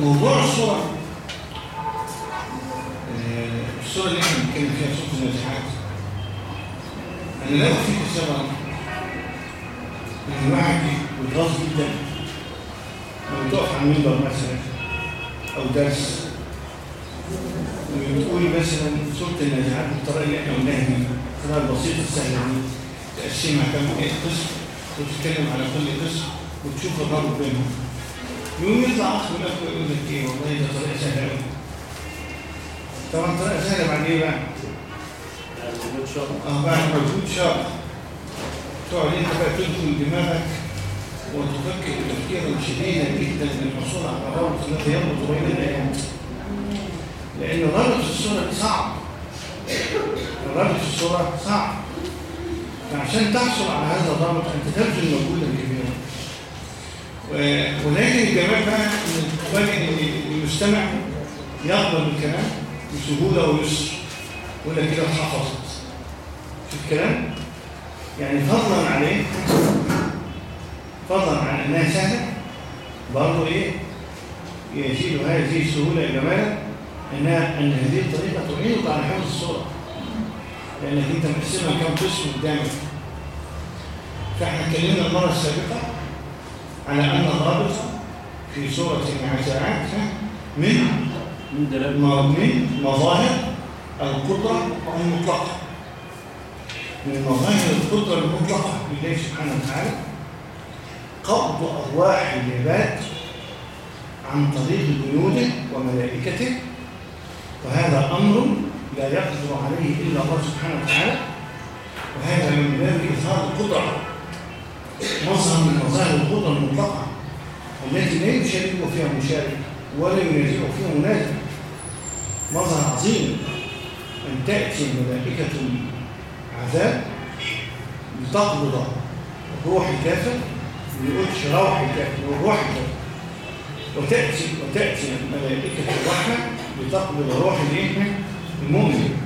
موضوع الصورة آه، الصورة اللي إحنا بنتكلم فيها صوت النازحات أنا لا أخفيك السبب. إن الواحد بيتغاظ جدا. لما تقف على المنبر مثلا أو درس. وتقول مثلا صوت النازحات بالطريقة اللي إحنا قلناها دي الطريقة البسيطة السهلة دي تقسمها كم قسم وتتكلم على كل قسم وتشوف الرابط بينهم. يوم يطلع اخ من اخوه يقول لك إيه والله ده طريقه سهله قوي طبعا طريقه سهله بعد إيه بقى؟ آه بعد مجهود شاق تقعد انت بقى تدخل دماغك وتفكر تفكيرا شديدا جدا للحصول على الرابط الذي يربط بين الايات لأن الرابط في الصورة صعب الرابط في الصورة صعب فعشان تحصل على هذا الرابط أنت تبذل مجهودا كبيرا ولكن الجمال بقى تفاجئ ان المستمع يقبل الكلام بسهولة ويسر. ولا كده اتحفظت. شوف الكلام. يعني فضلا عليه فضلا عن إنها سهلة. برضه إيه؟ يزيد هذه السهولة جمالا إنها إن هذه الطريقة تعينك على حفظ الصورة. لأنك أنت مقسمها كم قسم قدامك. فإحنا اتكلمنا المرة السابقة على أن الرابط في سورة النعزاعات من من مظاهر القدرة المطلقة. من مظاهر القدرة المطلقة لله سبحانه وتعالى. قبض أرواح العباد عن طريق جنوده وملائكته. وهذا أمر لا يقدر عليه إلا الله سبحانه وتعالى. وهذا من باب إظهار القدرة. مظهر من مظاهر القدرة المطلقة. التي لا يشاركه فيها مشارك ولا ينازعه فيها منازع. مظهر عظيم أن تأتي ملائكة العذاب لتقبض روح الكافر ما يقولش روح الكافر وروح الكافر. وتأتي وتأتي ملائكة الرحمة لتقبض روح المؤمن.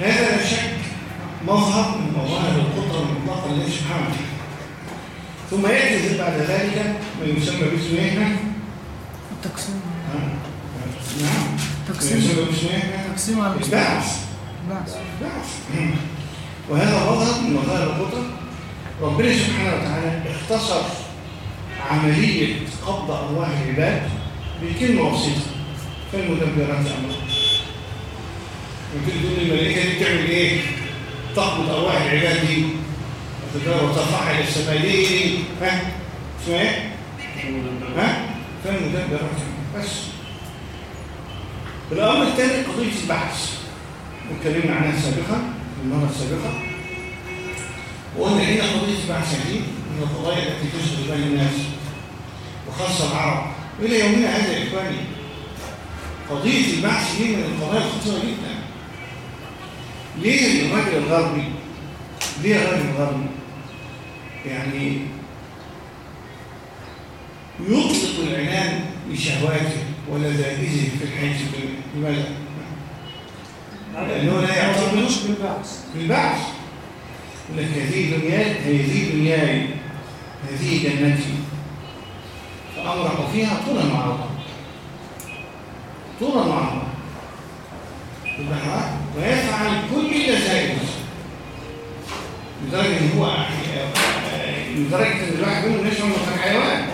هذا لا شك مظهر من مظاهر القدرة المطلقة لله سبحانه وتعالى. ثم يأتي بعد ذلك ما يسمى باسم إيه؟ التقسيم نعم. تقسيم. يسمى باسم إيه؟ تقسيم على البعث. وهذا مظهر من مظاهر القدرة ربنا سبحانه وتعالى اختصر عملية قبض أرواح العباد بكلمة بسيطة فالمدبرات أمرا ممكن تقول الملائكة دي بتعمل إيه؟ تقبض أرواح العباد دي. السماء ليه؟ ها؟ اسمها إيه؟ ها؟ فالمدبرات بس الأمر الثاني قضية البحث واتكلمنا عنها سابقا في المرة السابقة وقلنا هنا قضية البحث دي من القضايا التي تشغل بين الناس وخاصة العرب وإلى يومنا هذا يا إخواني قضية البحث دي من القضايا الخطيرة جدا ليه الراجل الغربي ليه الراجل الغربي يعني يطلق العنان لشهواته ولذائذه في الدنيا لماذا؟ لأنه لا يعتبر بالبعث. بالبعث. يقول لك هذه دنياي هذه دنياي هذه جنتي فأمرح فيها طولا مع الله طولا مع الله ويفعل كل اللذائذ لدرجة إن هو لدرجة إن الواحد منهم يشعر إنه كان حيوان؟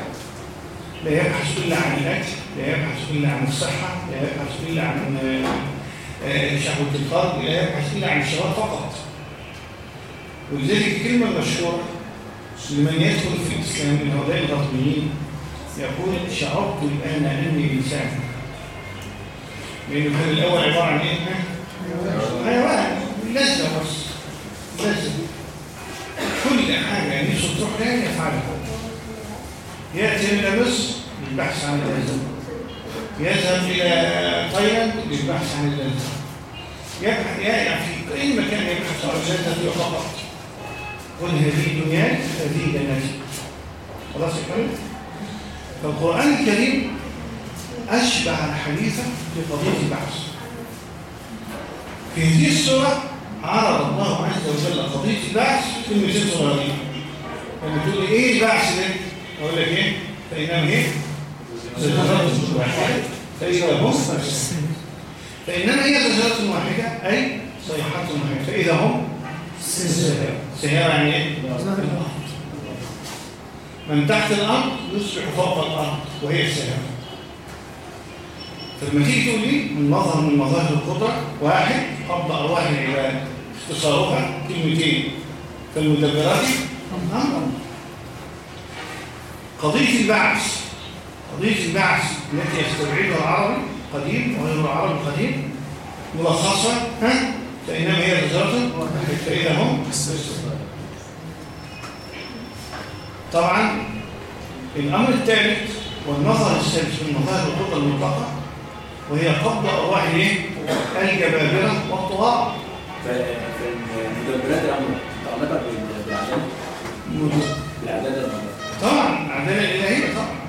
لا يبحث إلا عن الأكل لا يبحث إلا عن الصحة لا يبحث إلا عن آه، شهوة الفرد لا يبحث إلا عن الشهوات فقط. ولذلك الكلمة المشهورة لمن يدخل في الإسلام من هؤلاء الغربيين يقول شعرت الآن أني إنسان. لأنه كان الأول عبارة عن إيه؟ حيوان. لذة بس. لذة كل حاجة نفسه تروح لها يفعلها يأتي إلى مصر للبحث عن اللذة يذهب إلى تايلاند للبحث عن اللذة يبحث يعني في أي مكان يبحث عن اللذة فقط. قل هذه دنياي هذه جنتي خلاص كريم؟ فالقرآن الكريم أشبه الحديث بقضية البحث. في هذه السورة عرض الله عز وجل قضية البحث في المثال صغيرين لما تقول لي إيه البحث ده؟ أقول لك إيه؟ فإنما إيه؟ شجرة واحدة فإذا هم فإنما هي شجرة واحدة أي صيحة واحدة فإذا هم سيارة يعني إيه؟ من تحت الأرض يصبح فوق الأرض وهي السيارة فلما تيجي تقول لي من مظهر من مظاهر القدرة واحد قبض أرواح العباد اختصارها كلمتين. فالمدبرات أمر قضية البعث قضية البعث التي يستبعدها العربي قديم وغير العربي قديم ملخصة ها؟ فإنما هي رجالة فإذا هم طبعا الأمر الثالث والمظهر السادس من مظاهر القدرة المطلقة وهي قبض أرواح؟ الجبابرة والطغاة فالمدبرات الأمر متعلقة بالعدالة بالعدالة الأمر طبعا العدالة الإلهية طبعا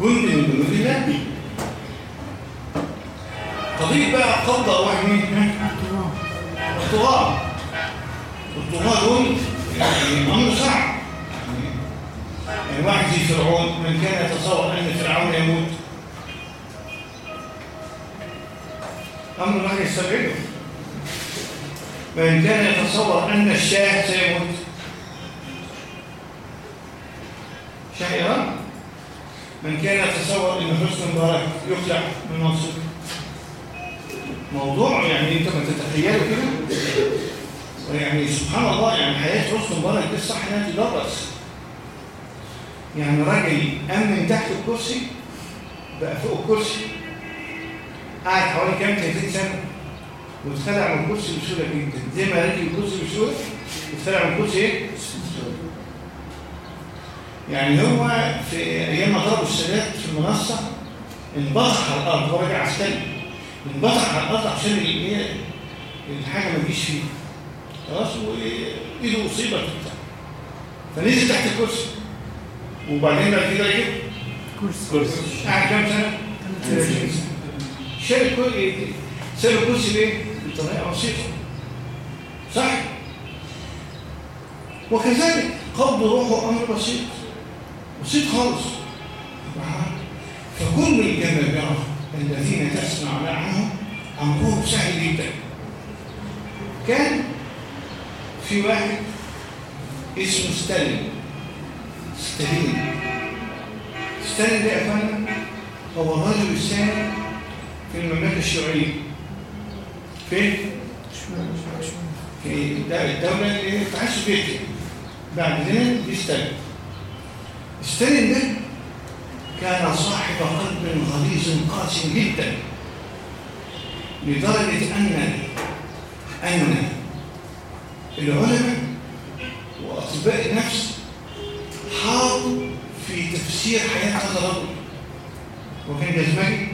جند من جنود الله قضية بقى قبض أرواح مين؟ الطغاة الطغاة دول يعني أمر صعب يعني واحد زي فرعون من كان يتصور أن فرعون يموت أمر ما يستبعده من كان يتصور أن الشاة سيموت. شاه إيران من كان يتصور أن حسن مبارك يخلع من منصبه موضوع يعني أنت ما تتخيله كده. يعني سبحان الله يعني حياة حسن مبارك دي الصح إنها تدرس. يعني راجل قام من تحت الكرسي بقى فوق الكرسي قعد حوالي كام 30 سنة. واتخلع من الكرسي بسهولة جدا. زي ما ركب الكرسي بسهولة اتخلع من الكرسي إيه؟ يعني هو في أيام ما ضربوا السادات في المنصة انبطح على الأرض هو راجل عسكري. انبطح على الأرض عشان الايه الحاجة ما تجيش فيه. خلاص وإيده اصيبت فنزل تحت الكرسي. وبعدين بعد كده إيه؟ كرسي. كرسي. قعد كام سنة؟ 30 سنة شال الكرسي ساب الكرسي ليه؟ بطريقة بسيطة صح؟ وكذلك قبض روحه أمر بسيط. بسيط خالص. فكل الجماعة الذين تسمع عنهم أمرهم سهل جدا. كان في واحد اسمه ستالين. ستالين. ستالين ده يا هو الرجل الثاني في المملكة الشيوعية. فين؟ في الدولة اللي الاتحاد السوفيتي بعد ذلك دي ستالين ستالين ده كان صاحب قلب غليظ قاسي جدا لدرجة أن أن العلماء وأطباء النفس حاطوا في تفسير حياة هذا الرجل وكان جزمجي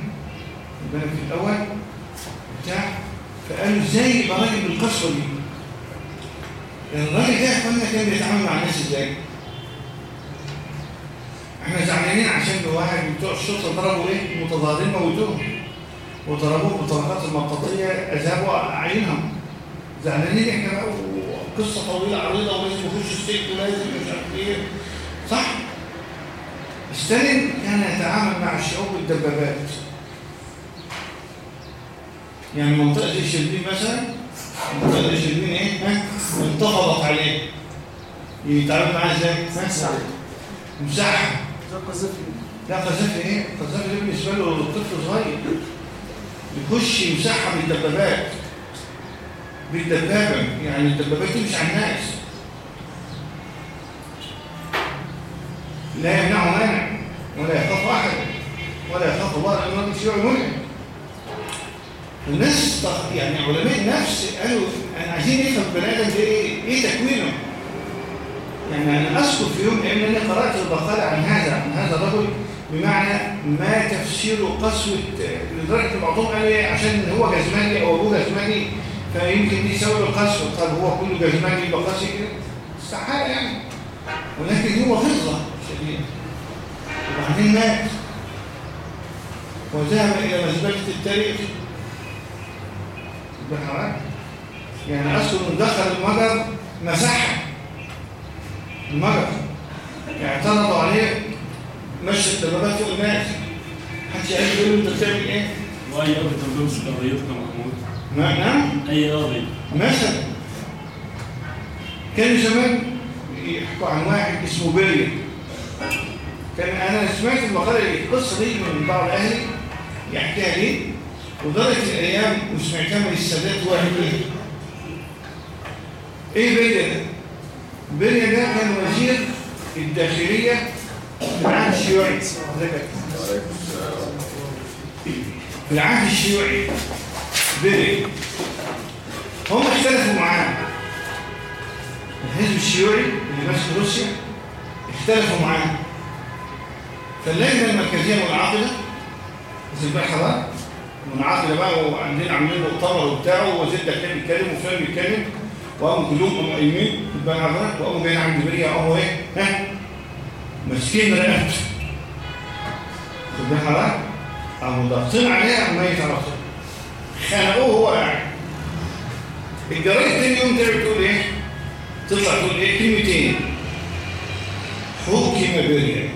البلد في الأول بتاع فقالوا إزاي يبقى راجل بالقسوة دي؟ الراجل ده قلنا كان بيتعامل مع الناس إزاي؟ إحنا زعلانين عشان واحد بتوع الشرطة ضربوا إيه؟ متظاهرين موتوهم وضربوهم بالطلقات المطاطيه اذابوا اعينهم زعلانين إحنا بقى وقصة طويلة عريضة ولازم يخش السجن ولازم مش عارف إيه. صح؟ ستالين كان يتعامل مع الشعوب بالدبابات يعني منطقة زي شربين مثلا منطقة زي شربين إيه؟ ها؟ انتفضت عليه. يتعامل معاه إزاي؟ ها؟ مساحه لا قذافي إيه؟ قذافي ده بالنسبة له؟ طفل صغير. يخش يمسحها بالدبابات. بالدبابة. يعني الدبابات تمشي على الناس. لا يمنعه مانع ولا يخاف أحد ولا يخاف الله لأن الراجل شيوعي الناس يعني علماء النفس قالوا أنا عايزين نفهم البني آدم إيه؟ إيه تكوينه؟ يعني أنا أذكر في يوم لأن أنا قرأت البقالة عن هذا عن هذا الرجل بمعنى ما تفسير قسوة لدرجة بعضهم قال عشان هو جزماني أو أبوه جزماني فيمكن دي سبب القسوة. طب هو كله جزماني يبقى قاسي كده؟ استحالة يعني. ولكن هو غلظة شديدة. وبعدين مات. وذهب إلى مزبلة التاريخ. بالحرام يعني إنه دخل المجر مسحها المجر. اعترضوا عليه. مشي الدبابات فوق الناس. يعرف يقول له أنت بتعمل إيه؟ وأي كان بيمسك قضيتك محمود نعم اي قاضي مثلا كانوا زمان يحكوا عن واحد اسمه بيريا كان أنا سمعت المقالة القصة دي من بعض أهلي يحكيها لي. ودارت الأيام وسمعتها من السادات واحد إيه إيه بيريا ده؟ بيريا ده كان وزير الداخلية في العهد الشيوعي. في العهد الشيوعي. بيريا هم اختلفوا معاه. الحزب الشيوعي اللي ماسك روسيا اختلفوا معاه. فاللجنة المركزية منعقده زي بقى منعقده بقى وعندنا عاملين مؤتمر وبتاع ووزير الداخليه بيتكلم وفلان بيتكلم وقاموا كلهم قاموا قايمين بقى وقاموا جايين عند بريا اهو إيه ها ماسكين رقبته في البارحه بقى قاموا ضاغطين عليها ما يتعرفوا خانقوه وهو قاعد. الجرايد تاني يوم ترجع تقول إيه تطلع تقول إيه كلمتين. حكم بريا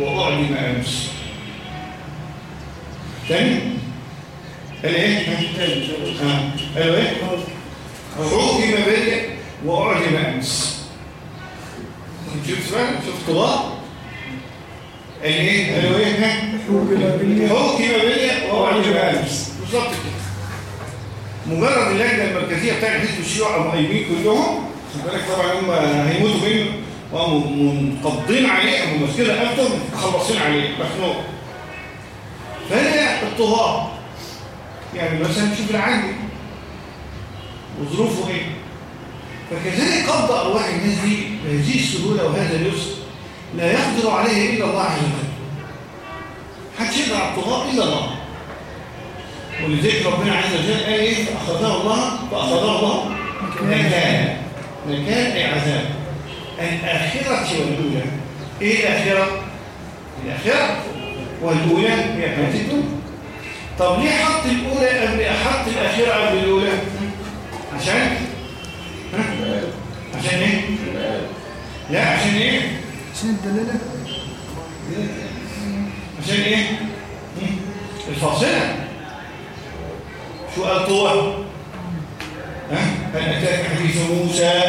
وأعلم أمس. تاني؟ قال إيه ها قالوا إيه حكم بريا واعلم امس شفت بقى شفت طباع قال إيه قالوا إيه حكم بريا واعلم امس بالظبط كده مجرد اللجنه المركزيه بتاع حزب الشيوعي مقيمين كلهم خد بالك طبعا هم هيموتوا منه وهم منقضين عليه هم ماسكين رقبته مخلصين عليه مخنوق فهي اضطهاد يعني مثلا شوف العادي وظروفه إيه. فكذلك قبض أرواح الناس دي بهذه السهوله وهذا اليسر لا يقدر عليه إلا الله عز وجل. محدش يقدر على الطغاة إلا الله. ولذلك ربنا عز وجل قال إيه؟ فاخذها الله فاخذها الله نكال نكال أي عذاب. الآخرة والأولى. إيه الآخرة؟ الآخرة والأولى هي حياه الدنيا طب ليه حط الأولى قبل حط الاخره قبل الأولى؟ عشان؟ عشان إيه؟ لا عشان إيه؟ عشان الدلالة. عشان إيه؟ مم. الفاصلة. شو قال ها؟ هل أتاك حديث موسى.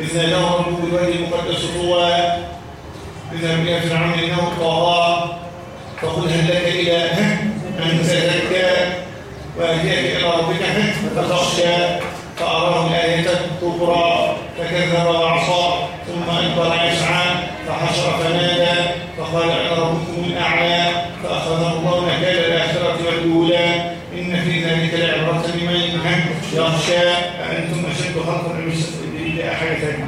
اذ ناداه ربه بالوادي المقدس طوى. اذا بها فرعون إنه طغى. فقل هل لك ها ان تزكى واهديك إلى ربك فتخشى فأراه الآية الكبرى فكذب وعصى ثم ادبر يسعى فحشر فنادى فقال أنا ربكم الأعلى فاخذه الله نكال الآخرة والأولى. إن في ذلك لعبرة لمن يخشى أنتم أشد خلقا حاجة ثانية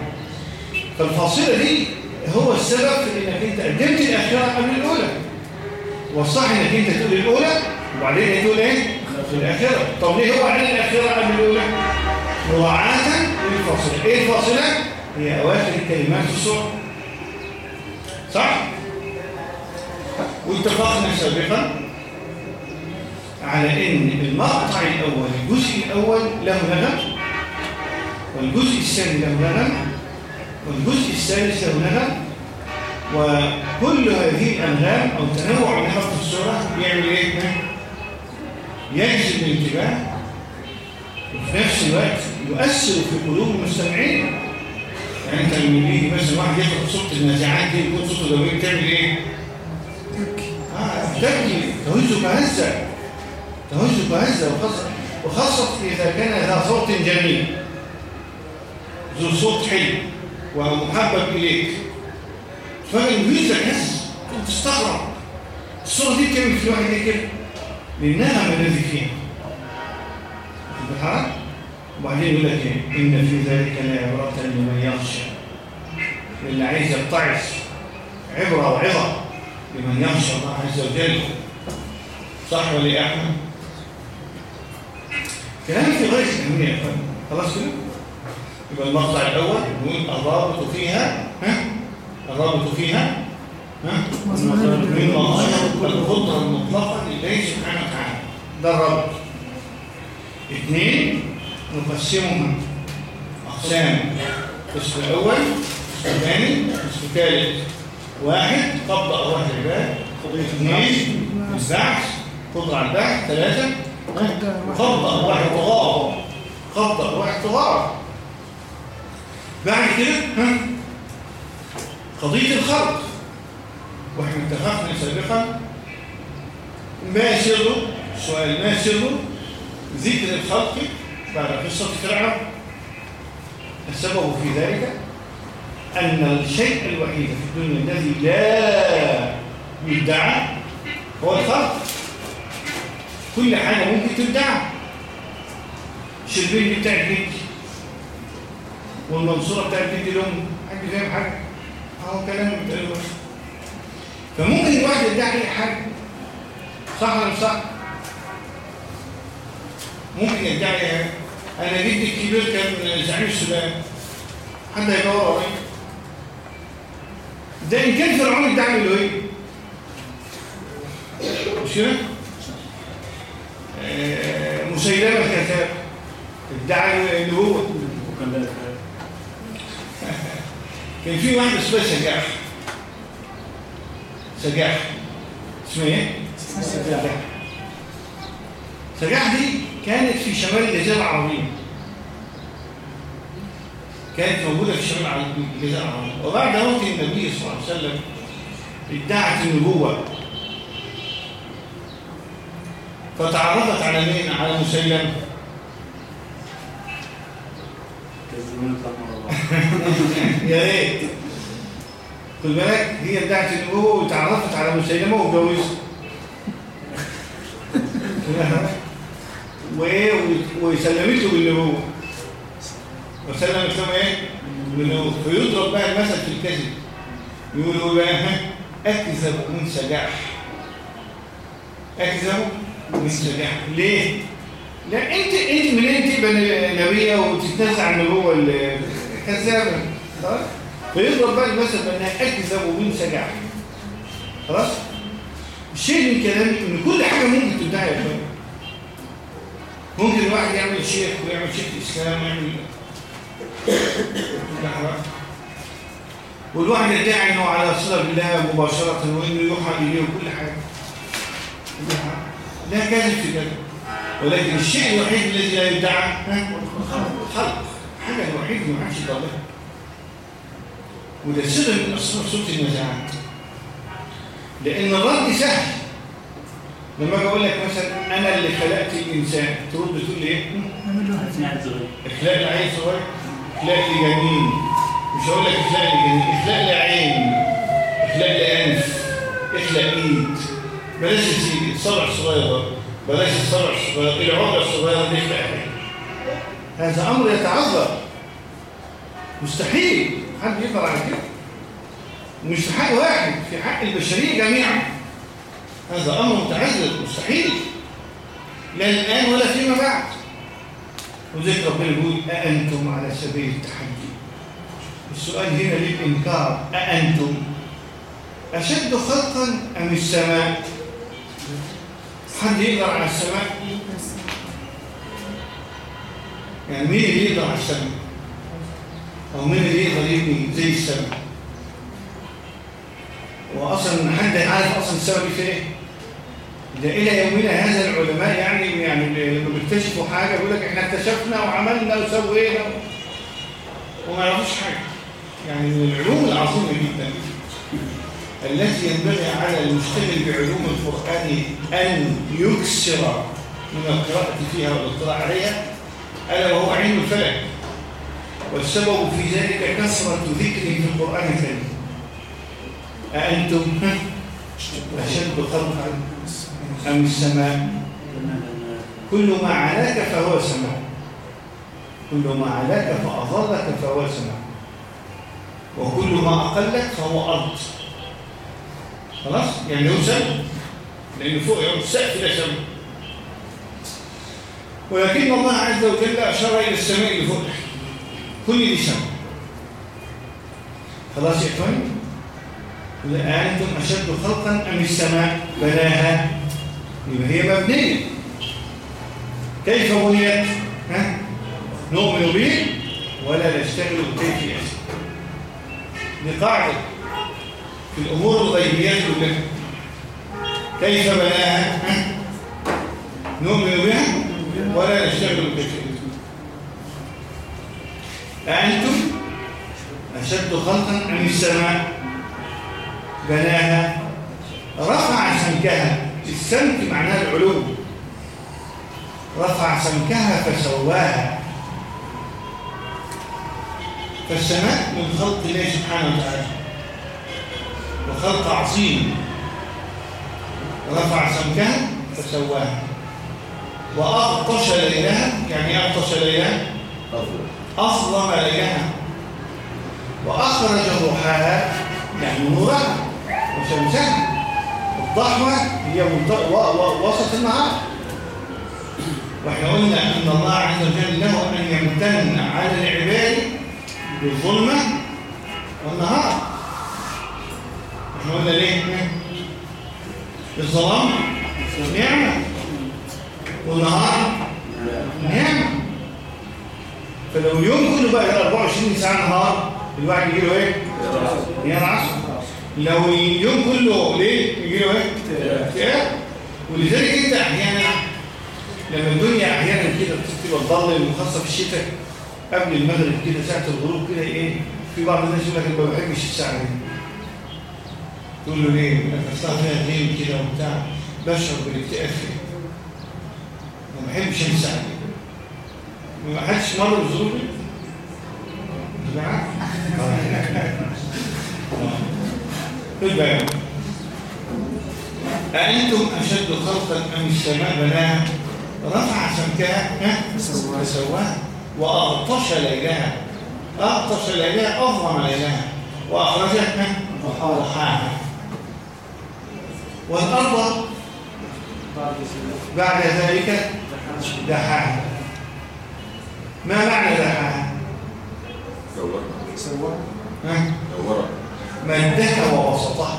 فالفاصلة دي هو السبب في إنك أنت قدمت الآخرة قبل الأولى. والصح إنك أنت تقول الأولى وبعدين تقول إيه؟ في الآخرة. طب ليه هو قال الآخرة قبل الأولى؟ مراعاه للفاصلة. إيه الفاصلة؟ هي أواخر الكلمات في السورة. صح؟ واتفقنا سابقا على إن المقطع الأول الجزء الأول له نغم والجزء الثاني له نغم والجزء الثالث له نغم وكل هذه الأنغام أو تنوع النغم في السوره بيعمل إيه؟ يجذب الانتباه وفي نفس الوقت يؤثر في قلوب المستمعين. يعني انت لما يجي مثلا واحد يقرأ صوت النازعات دي يكون صوته دوي بتعمل؟ تبكي آه تبكي. تهزك هزه تهزك هزه وخاصه وخاصة إذا كان ذا صوت جميل. ذو صوت حلو. ومحبب إليك. فجاه يهزك هز تستغرب. الصورة دي بتعمل في الواحد إيه كده؟ للنغم الذي فيها بالك؟ وبعدين يقول لك إيه؟ إن في ذلك لعبرة لمن يخشى. اللي عايز يتعظ عبرة وعظة لمن يخشى الله عز وجل. صح ولا يا أحمد؟ كلام في غايه الاهميه يا خلاص كده؟ يبقى المقطع الأول نقول الرابط فيها ها؟ الرابط فيها ها؟ من مظاهر القدره المطلقة لله سبحانه وتعالى. ده الرابط اثنين نقسمهم أقسام. قسم أول قسم ثاني قسم ثالث واحد قبض أرواح العباد. اثنين البعث قدرة على البحث. ثلاثة قبض أرواح الطغاة قبض أرواح الطغاة بعد كده ها؟ قضية الخلق. وإحنا اتفقنا سابقا. ما سره سؤال ما سره ذكر الخلق بعد قصة فرعون؟ السبب في ذلك أن الشيء الوحيد في الدنيا الذي لا يدعى هو الخلق. كل حاجة ممكن تدعى. الشربين بتاع البيت والمنصورة بتاع البيت لهم حاجة فاهم حاجة. اهو كلام بتقوله فممكن الواحد يدعي أي حاجة صح ولا مش صح؟ ممكن يدعي. أنا جدي الكبير كان زعيم السودان. حد هيدور عليه. ده إن كان فرعون ادعي الالوهيه مش كده؟ آه، مسيلمة الكذاب ادعى النبوه ذلك كان في واحد اسمها سجاح سجاح اسمها إيه؟ سجاح سجاح دي كانت في شمال الجزيرة العربية. كانت موجودة في شمال الجزيرة العربية. وبعد موت النبي صلى الله عليه وسلم ادعت النبوة. فتعرفت على مين؟ على مسيلمة يا ريت. خد بالك هي ادعت النبوة وتعرفت على مسيلمة واتجوزها وايه وسلمته بالنبوة. وسلمت له إيه؟ بالنبوة. فيضرب بقى المثل في الكذب يقولوا بقى ها أكذب من سجاح. أكذب من سجاح. ليه؟ لا انت أنت منين تبقى نبية وتتنازع عن النبوة الكذابه خلاص؟ فيضرب بقى المثل بانها اكذب من سجاح خلاص؟ الشيء من كلامي إن كل حاجة ممكن تدعي يا ممكن الواحد يعمل شيخ ويعمل شيخ الإسلام ويعمل والواحد يدعي إنه على صلة بالله مباشرة وإنه يوحى إليه وكل حاجة. لا كذب في كذب ولكن الشيء الوحيد الذي لا يدعى خلق. حاجة الوحيد اللي ما حدش يطلبها وده سر من اسرار سورة النزاعات لأن الرد سهل. لما أجي أقول لك مثلا أنا اللي خلقت الإنسان ترد تقول لي صغير إخلاق العين صغير إخلاق لي جنين مش هقول لك إخلاق لي جنين إخلاق لي عين إخلاق لي انف إخلاق ايد بلاش يا سيدي الصبع الصغير بلاش الصبع الصغير العقله الصغيرة دي إخلاق. هذا أمر يتعذر. مستحيل. حد يقدر على كده؟ مش في حق واحد في حق البشرية جميعا. هذا أمر متعذر. مستحيل. لا الآن ولا فيما بعد. وذلك ربنا يقول أأنتم على سبيل التحدي. السؤال هنا للإنكار أأنتم أشد خلقا أم السماء؟ حد يقدر على السماء؟ يعني مين اللي يقدر على السماء أو مين اللي يقدر يبني زي السماء وأصلا حد عارف أصلا السماء دي فين ده إلى يومنا هذا العلماء يعني يعني لما بيكتشفوا حاجة يقول لك إحنا اكتشفنا وعملنا وسوينا وما يعرفوش حاجة. يعني من العلوم العظيمة جدا التي ينبغي على المشتغل بعلوم القرآن أن يكسر من القراءة فيها والاطلاع عليها ألا وهو علم الفلك والسبب في ذلك كثرة ذكره في القرآن الكريم. أأنتم؟ أشد خلقا أم السماء؟ كل ما علاك فهو سماء كل ما علاك فأضلك فهو سماء وكل ما أقلك فهو أرض. خلاص؟ يعني هو سماء لأنه فوق يوم. السقف ده سماء. ولكن الله عز وجل أشار إلى السماء فوق كل دي سماء خلاص يا إخواني؟ أنتم أشد خلقا أم السماء بناها؟ يبقى هي مبنية. كيف بنيت؟ ها؟ نؤمن به ولا نشتغل كيف يأسر دي قاعدة في الأمور الغيبية كلها. كيف بناها؟ نؤمن بها ولا نشتغل بشيء. أأنتم أشد خلقا أم السماء؟ بناها. رفع سمكها. السمك معناها العلو رفع سمكها فسواها. فالسماء من خلق الله سبحانه وتعالى. وخلق عظيم. رفع سمكها فسواها. وأغطش ليلها يعني أغطش ليلها؟ أظلم ليلها. وأخرج ضحاها يعني نورها. وشمسها. الضحوة هي وسط النهار وإحنا قلنا أن الله عز وجل له أن يمتن على العباد بالظلمة والنهار. إحنا قلنا ليه؟ الظلام نعمة. والنهار نعمة فلو كله بقى 24 ساعة نهار الواحد يجي له إيه؟ ينام عصر لو اليوم كله ليه؟ يجي له إيه؟ اكتئاب ولذلك أنت أحيانا لما الدنيا أحيانا كده بتبقى تضلم وخاصة في الشتاء قبل المغرب كده ساعة الغروب كده إيه؟ في بعض الناس يقول لك ما بحبش الساعة دي تقول له ليه؟ يقول لك اصلها فيها كده وبتاع بشعر بالاكتئاب فيها ما بحبش دي ما حدش مر دي؟ يا؟ خد بالك أأنتم أشد خلقا أم السماء بناها؟ رفع سمكها. ها؟ فسواها. وأغطش ليلها. أغطش ليلها. أظلم ليلها. وأخرجها. ها؟ ضحاها. والأرض؟ بعد ذلك دحاها ما معنى دحاها؟ دورة. ها؟ دورة. مدها ووسطها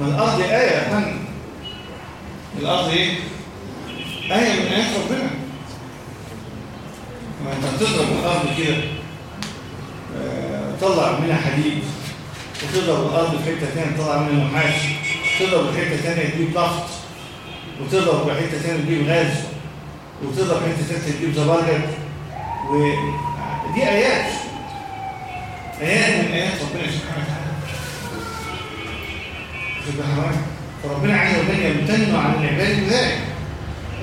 ما الأرض آية يا فندم الأرض إيه؟ آية من آيات ربنا. ما أنت بتضرب الأرض كده. آه، طلع منها حديد. وتضرب الأرض في حتة تانية تطلع منها نحاس تضرب في حتة تانية تجيب نفط وتضرب حتة تانية تجيب غاز وتضرب حتة تانية تجيب زبرجد ودي آيات. آيات من آيات ربنا سبحانه وتعالى؟ فربنا عز وجل يمتن على العباد بذلك.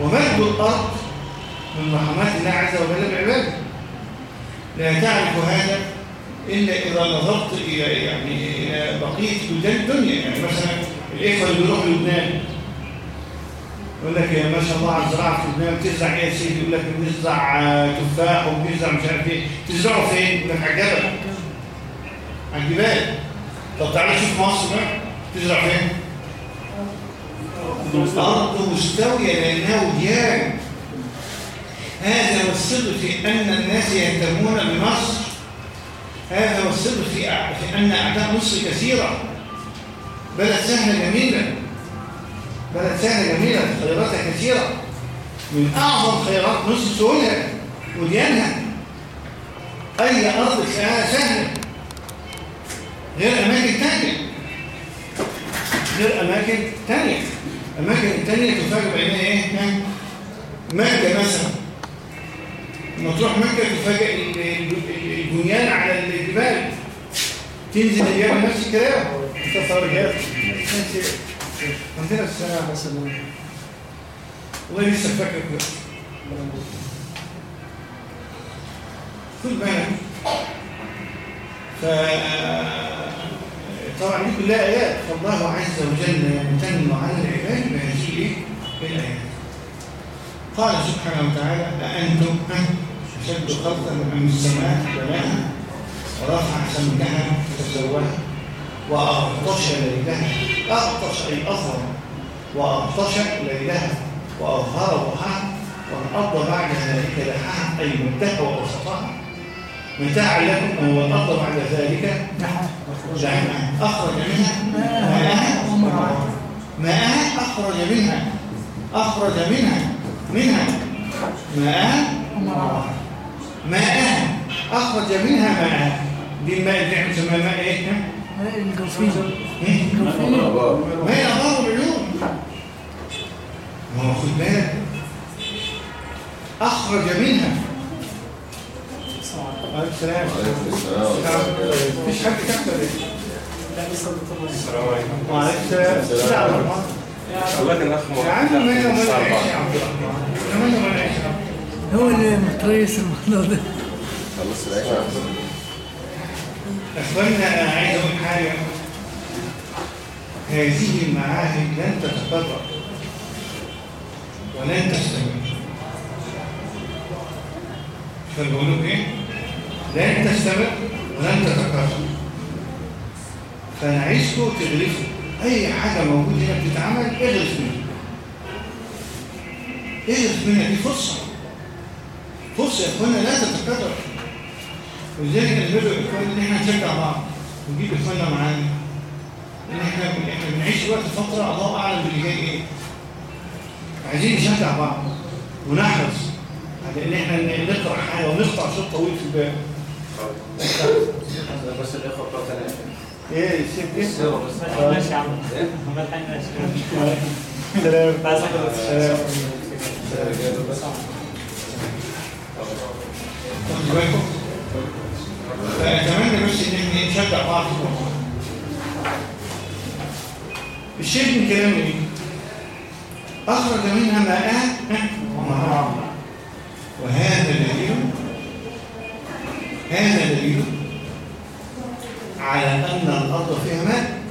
ومجد الأرض من رحمات الله عز وجل بعباده. لا تعرف هذا إلا إذا نظرت إلى يعني إلى بقية بلدان الدنيا. يعني مثلا الإخوة اللي بيروحوا لبنان يقول لك يا ما شاء الله على الزراعة في لبنان بتزرع إيه يا سيدي؟ يقول لك بنزرع آه، تفاح وبنزرع مش عارف إيه. تزرعه فين؟ يقول لك على الجبل. على الجبال. طب تعالى شوف مصر بقى. تزرع فين؟ الأرض مستوية لأنها وديان. هذا هو في أن الناس يهتمون بمصر. هذا هو في أن أعداء مصر كثيرة. بلد سهلة جميلة. بلد سهلة جميلة خيراتها كثيرة. من أعظم خيرات مصر سهولها وديانها. أي أرض فيها سهلة غير أماكن تانية. غير أماكن تانية. أماكن تانية تفاجئ بأنها إيه؟ مكة مثلا. لما تروح مكة تفاجئ ال- ال- ال- البنيان على الجبال. تنزل الجبال نفس الكلام. صار عندنا السنة مثلا. والله لسه فاكر خد بالك. ف طبعا دي كلها آيات. فالله عز وجل يمتن على العباد بهذه؟ الآيات. قال سبحانه وتعالى أأنتم أشد خلقا أم السماء بناها ورفع سمكها فسواها وأغطش ليلها. أغطش أي أظهر. وأغطش ليلها. وأظهر ضحاها والأرض بعد ذلك دحاها أي مدها وأوسطها. متاعا لكم هو الأرض بعد ذلك دحاها أخرج منها. ماءها أخرج منها. أخرج منها. منها. ماءها ماءها أخرج منها ماءها. دي الماء اللي إحنا بنسميها ماء إيه؟ الجوفين؟ الجوفين ماء الابار والعيون ما هو خد بالك اخرج منها عليكم السلام مفيش حد تحت ولا إيه؟ وعليكم السلام لا، لا. الله كان اخ عبد هو اللي متريس الموضوع ده خلص العيش اخوانا أنا عايز أقول حاجة هذه المعاهد لن تتكرر ولن تستمر. فبقول لكم إيه؟ لن تستمر ولن تتكرر فانا عايزكم أي حاجة موجودة هنا بتتعمل اغرف منها. اغرف منها دي فرصة. فرصة يا إخوانا لا تتكرر. ولذلك بدعو الاخوان ان إحنا نشجع بعض. ونجيب إخواننا معانا. ان إحنا إحنا بنعيش وقت فترة الله أعلم باللي جاي إيه. عايزين نشجع بعض. ونحرص على إن إحنا نقرأ حاجة ونقطع شوط طويل في الباب. بس الإخوة بتوع ثلاثة إيه الشيخ إيه؟ ماشي. يا عم. ما لحقناش سلام. بس سلام. خدوا بالكم فأتمنى بس إن إحنا نشجع بعض. الموضوع. الشيخ من كلامه إيه؟ أخرج منها ماءها مرعى وهذا دليل هذا دليل على أن الأرض فيها ماء.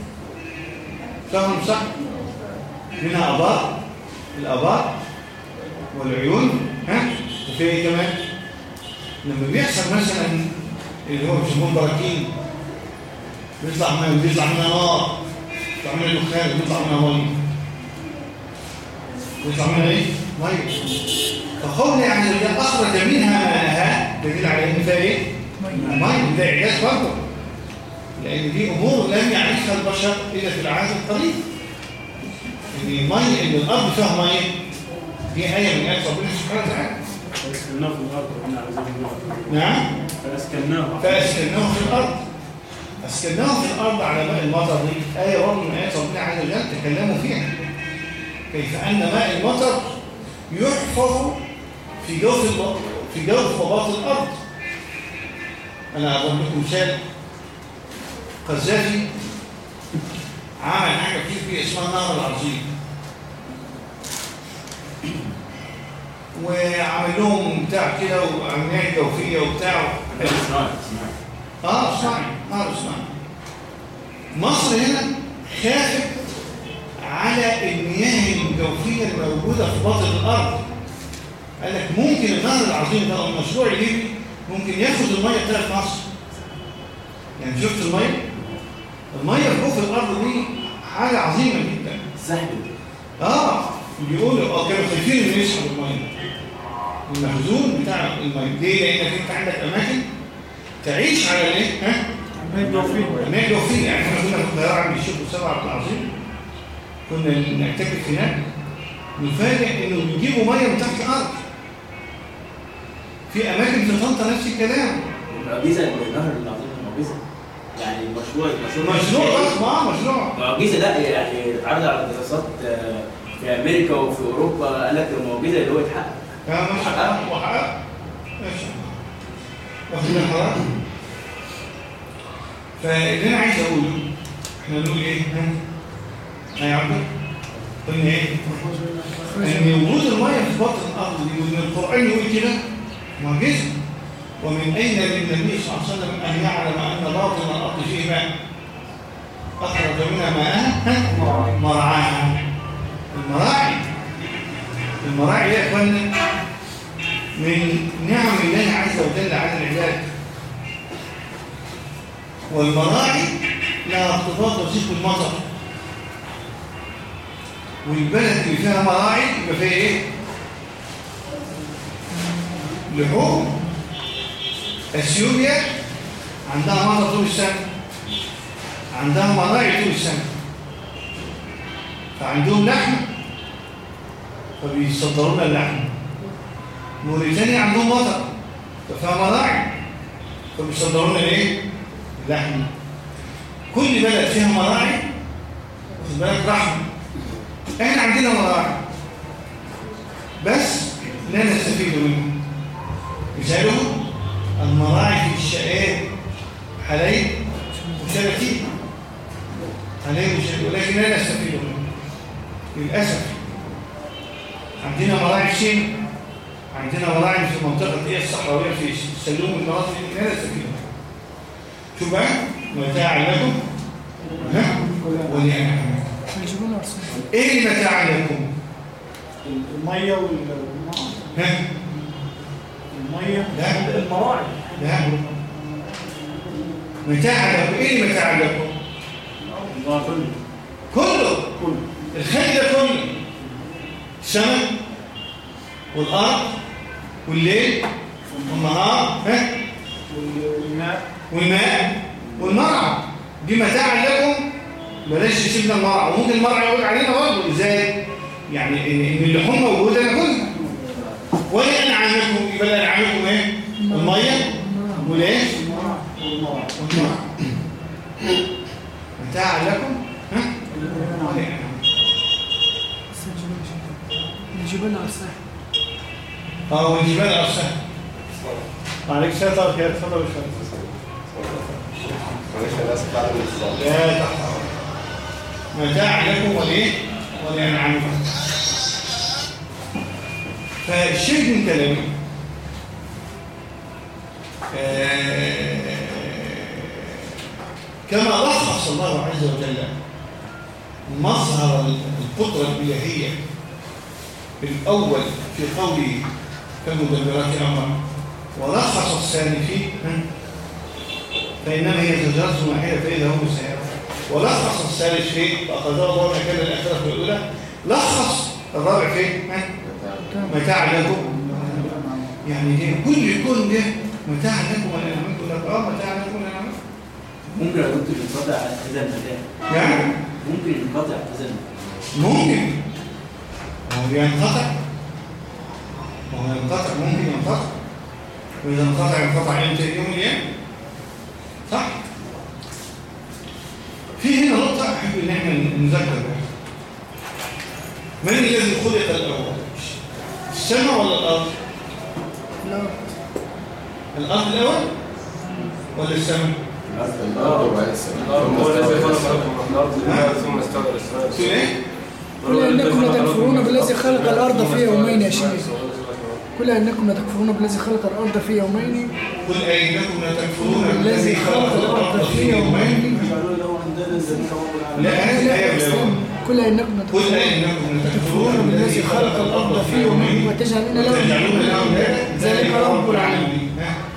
فهم صح منها أبار الأبار والعيون. ها؟ وفي إيه كمان؟ لما بيحصل مثلا اللي هو بيسموه براكين بيطلع منها بيطلع منها نار بيطلع منها دخان بيطلع منها ميه بيطلع منها إيه؟ ميه فقول يعني ده أخرج منها ماءها دليل على إن فيها إيه؟ مية. ده إعجاز برضه. لأن دي أمور لم يعرفها البشر إلا في العهد القريب. ان الميه إن الأرض فيها مية. دي آية من آيات ربنا سبحانه وتعالى. نعم. فأسكناه. فأسكناه في الأرض. أسكناه في الأرض على ماء المطر دي. آية برضه من آيات ربنا عز وجل تكلموا فيها. كيف أن ماء المطر يحفظ في جوف في جوف وباطن الأرض. أنا أضرب لكم مثال قذافي. عمل حاجة في في اسمها النهر العظيم. وعمل لهم بتاع كده وعمليات جوفية وبتاع. آه صناعي نهر صناعي مصر هنا خافت على المياه الجوفية الموجودة في باطن الأرض. قال لك ممكن النهر العظيم ده المشروع الليبي ممكن ياخد المية بتاعت مصر. يعني شفت المية؟ المية في جوف الأرض دي حاجة عظيمة جدا. سهل آه. بيقولوا آه كانوا خايفين انه يسحب الميه المخزون بتاع الميه ليه؟ لأنك أنت عندك أماكن تعيش على الايه؟ ها؟ ماء الجوفين أماكن جوفيه يعني إحنا كنا في القاهره عند الشيخ اسامه عبد العظيم. كنا نعتكف هناك. نفاجئ إنه بيجيبوا مية من تحت الأرض. في أماكن في طنطا نفس الكلام. معجزه النهر العظيم معجزه يعني مشروع مشروع مشروع آه مشروع. معجزه لا يعني اتعرض على دراسات آه، في أمريكا وفي اوروبا لك المعجزه اللي هو يتحقق مش حقق وحقق ماشي واخدين حضرتك فاللي أنا عايز اقوله إحنا نقول إيه ها يا عبد قلنا إيه ان وجود الميه في بطن الأرض دي وان القران يقول كده معجزه ومن اين للنبي صلى الله عليه وسلم ان يعلم ان باطن الأرض فيه ماء اخرج منها ماءها مرعاها المراعي. المراعي يا اخوانا من نعم الله عز وجل على العباد. والمراعي لها ارتباط وثيق بالمطر والبلد اللي فيها مراعي يبقى فيها إيه؟ لحوم. إثيوبيا عندها مطر طول السنة. عندها مراعي طول السنة. فعندهم لحم. فبيصدروا لنا اللحم. موريتانيا عندهم مطر ففيها مراعي فبيصدروا لنا إيه؟ اللحم. كل بلد فيها مراعي واخد بالك؟ رحمه إحنا عندنا مراعي بس لا نستفيد منها مثاله المراعي في الشقاق حليب وشلاتين حليب وشلاتين ولكن لا نستفيد منها للأسف. عندنا مراعي شين؟ عندنا مراعي في منطقة إيه الصحراوية في سلوم المناطق لا نستفيد منها شو بقى متاع لكم أرسل إيه اللي متاع لكم المية والماء ها؟ المية. لا. المراعي. لا. متاع لكم إيه اللي متاع لكم كله؟ كله. الخير ده كله. السماء والأرض والليل والنهار ها؟ والماء. والماء. والمرعى. دي متاع لكم. بلاش تسيبنا المرعى. وممكن المرعى يقول علينا برضه. إزاي؟ يعني ان اللحوم موجودة ناكلها ولانعامكم يبقى لانعامكم إيه؟ المية والإيه؟ والمرعى. متاع لكم؟ ها؟ ولأنعامكم. يجيبون أرسل آه والجبال ارسل عليك شيء طارق يا تفضل يا شيخ معلش أنا اسف بعد الاتصال لا تحت متاع لكم وليه ولأنعامكم فالشيء من كلامي آه، كما لخص الله عز وجل مظهر القدرة الإلهية الأول في قوله كالمدبرات أمرا ولخص الثاني فيه فإنما هي زجاجة واحدة فإذا هم سيرون ولخص الثالث فيه فأخذه الله مكان الآخرة في الأولى. لخص الرابع فيه؟ متاع لكم. يعني دي كل الكون ده متاع لكم ولا نعملكم لك آه متاع لكم ولا نعملكم ممكن يا دكتور ينقطع هذا المكان يعني؟ ممكن ينقطع هذا المكان هو ينقطع هو ينقطع ممكن ينقطع. وإذا انقطع ينقطع إمتى يوم القيامة صح. في هنا نقطة أحب إن إحنا نذكر من الذي خلق الأول؟ السماء ولا الأرض؟ لا الأرض الأول ولا السماء؟ الأرض وبعدين السماء. هو الذي خلق ها؟ ثم استوى السماء كل أنكم لتكفرون بالذي خلق الأرض في يومين يا شيخ. كل أنكم لتكفرون بالذي خلق الأرض في يومين. قل أينكم لتكفرون بالذي خلق الأرض في يومين. لا لا قل أينكم لتكفرون بالذي خلق الأرض في يومين. وتجعلون له ذلك رب العالمين؟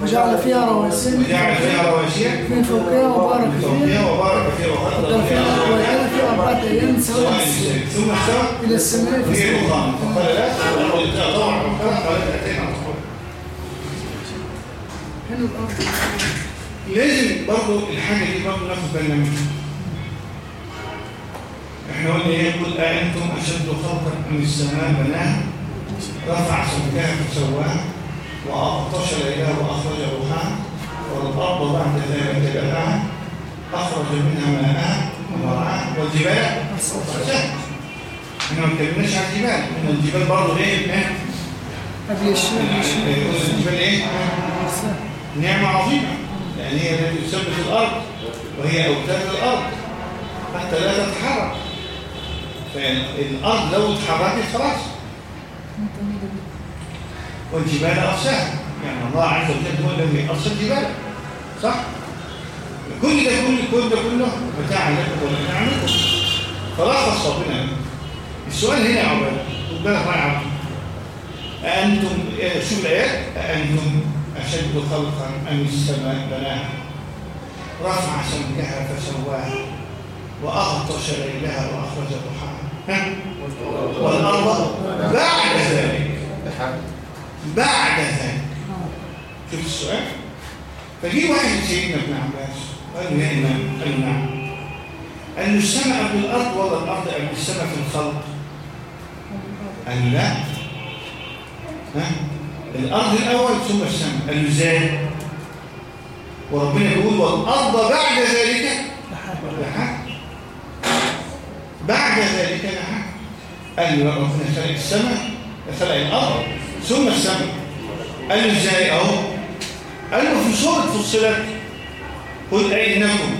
وجعل فيها رواسي. وجعل فيها رواسي. من فوقها وبارك من فيها وبارك فيها. وقدر قدر فيها. وكان في أربعة أيام سواء. ثم استوى إلى السماء هي فاستوى فقال لا. طبعا قال رسول هنا الأرض. لازم برضو الحاجة دي برضو ناخد بالنا منها. إحنا قلنا إيه؟ قل أأنتم أشد خلقا من السماء بناها رفع سمكها فسواها. وأغطش ليلها وأخرج روحها والأرض بعد ذلك دحاها أخرج منها ماءها ومرعاها والجبال. أرساها إحنا ما اتكلمناش عن الجبال ان الجبال برضه إيه قبل الشيء قلنا الجبال إيه؟ نعمة عظيمة. لأن هي التي تثبت الأرض وهي أوتاد الأرض حتى لا تتحرك. فالأرض لو اتحركت خلاص. والجبال أرساها. يعني الله عز وجل هو الذي أرسل الجبال صح؟ كل ده كل كل ده كله متاع لكم ولنعمكم فلخص ربنا السؤال هنا يا عباد خد بالك معايا يا عبد أأنتم إيه، شوف الآيات؟ أأنتم أشد خلقا أم السماء بناها رفع سمكها فسواها وأغطش ليلها وأخرج ضحاها. ها؟ والأرض بعد ذلك. بعد ذلك. شوف السؤال. فجي واحد سيدنا ابن عباس قال له يا إمام قال له نعم. قال له السماء قبل الأرض ولا الأرض قبل السماء في الخلق؟ قال له لا. ها؟ الأرض الأول ثم السماء. قال له إزاي؟ وربنا يقول والأرض بعد ذلك؟ لحق بعد ذلك لحق قال له ربنا خلق السماء خلق الأرض. ثم السماء قال له إزاي أهو؟ قال له في سورة فصلت قل أئنكم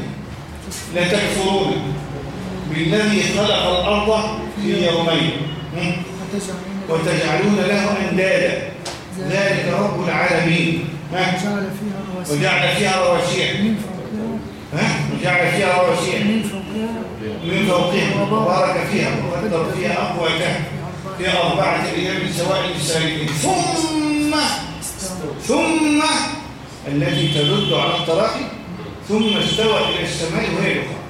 لتكفرون بالذي خلق الأرض في يومين؟ وتجعلون له أندادا. ذلك رب العالمين. وجعل فيها رواسي من فوقها ها؟ وجعل فيها رواسي من فوقها. وبارك فيها. وقدر فيها أقواتها. في أربعة أيام سواء للسائلين ثم ثم التي تدل على التراخي ثم استوى إلى السماء وهي أخرى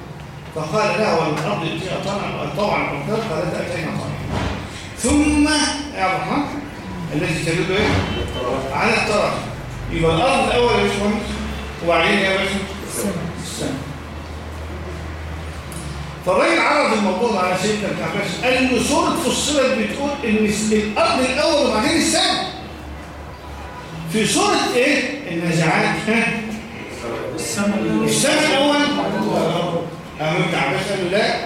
فقال لها والأرض ائتيها طوعا طوعا أو كرها قالت أتينا طوعا ثم يا الرحمن التي تدل إيه؟ على التراخي. يبقى الأرض الأول يا باشمهندس وبعدين يا باشا السماء. فالراجل عرض الموضوع على سيدنا ابن عباس قال له سوره فصلت بتقول إن الأرض الأول وبعدين السماء في سوره إيه؟ النازعات ها؟ السماء الأول. قام ابن عباس قال له لا.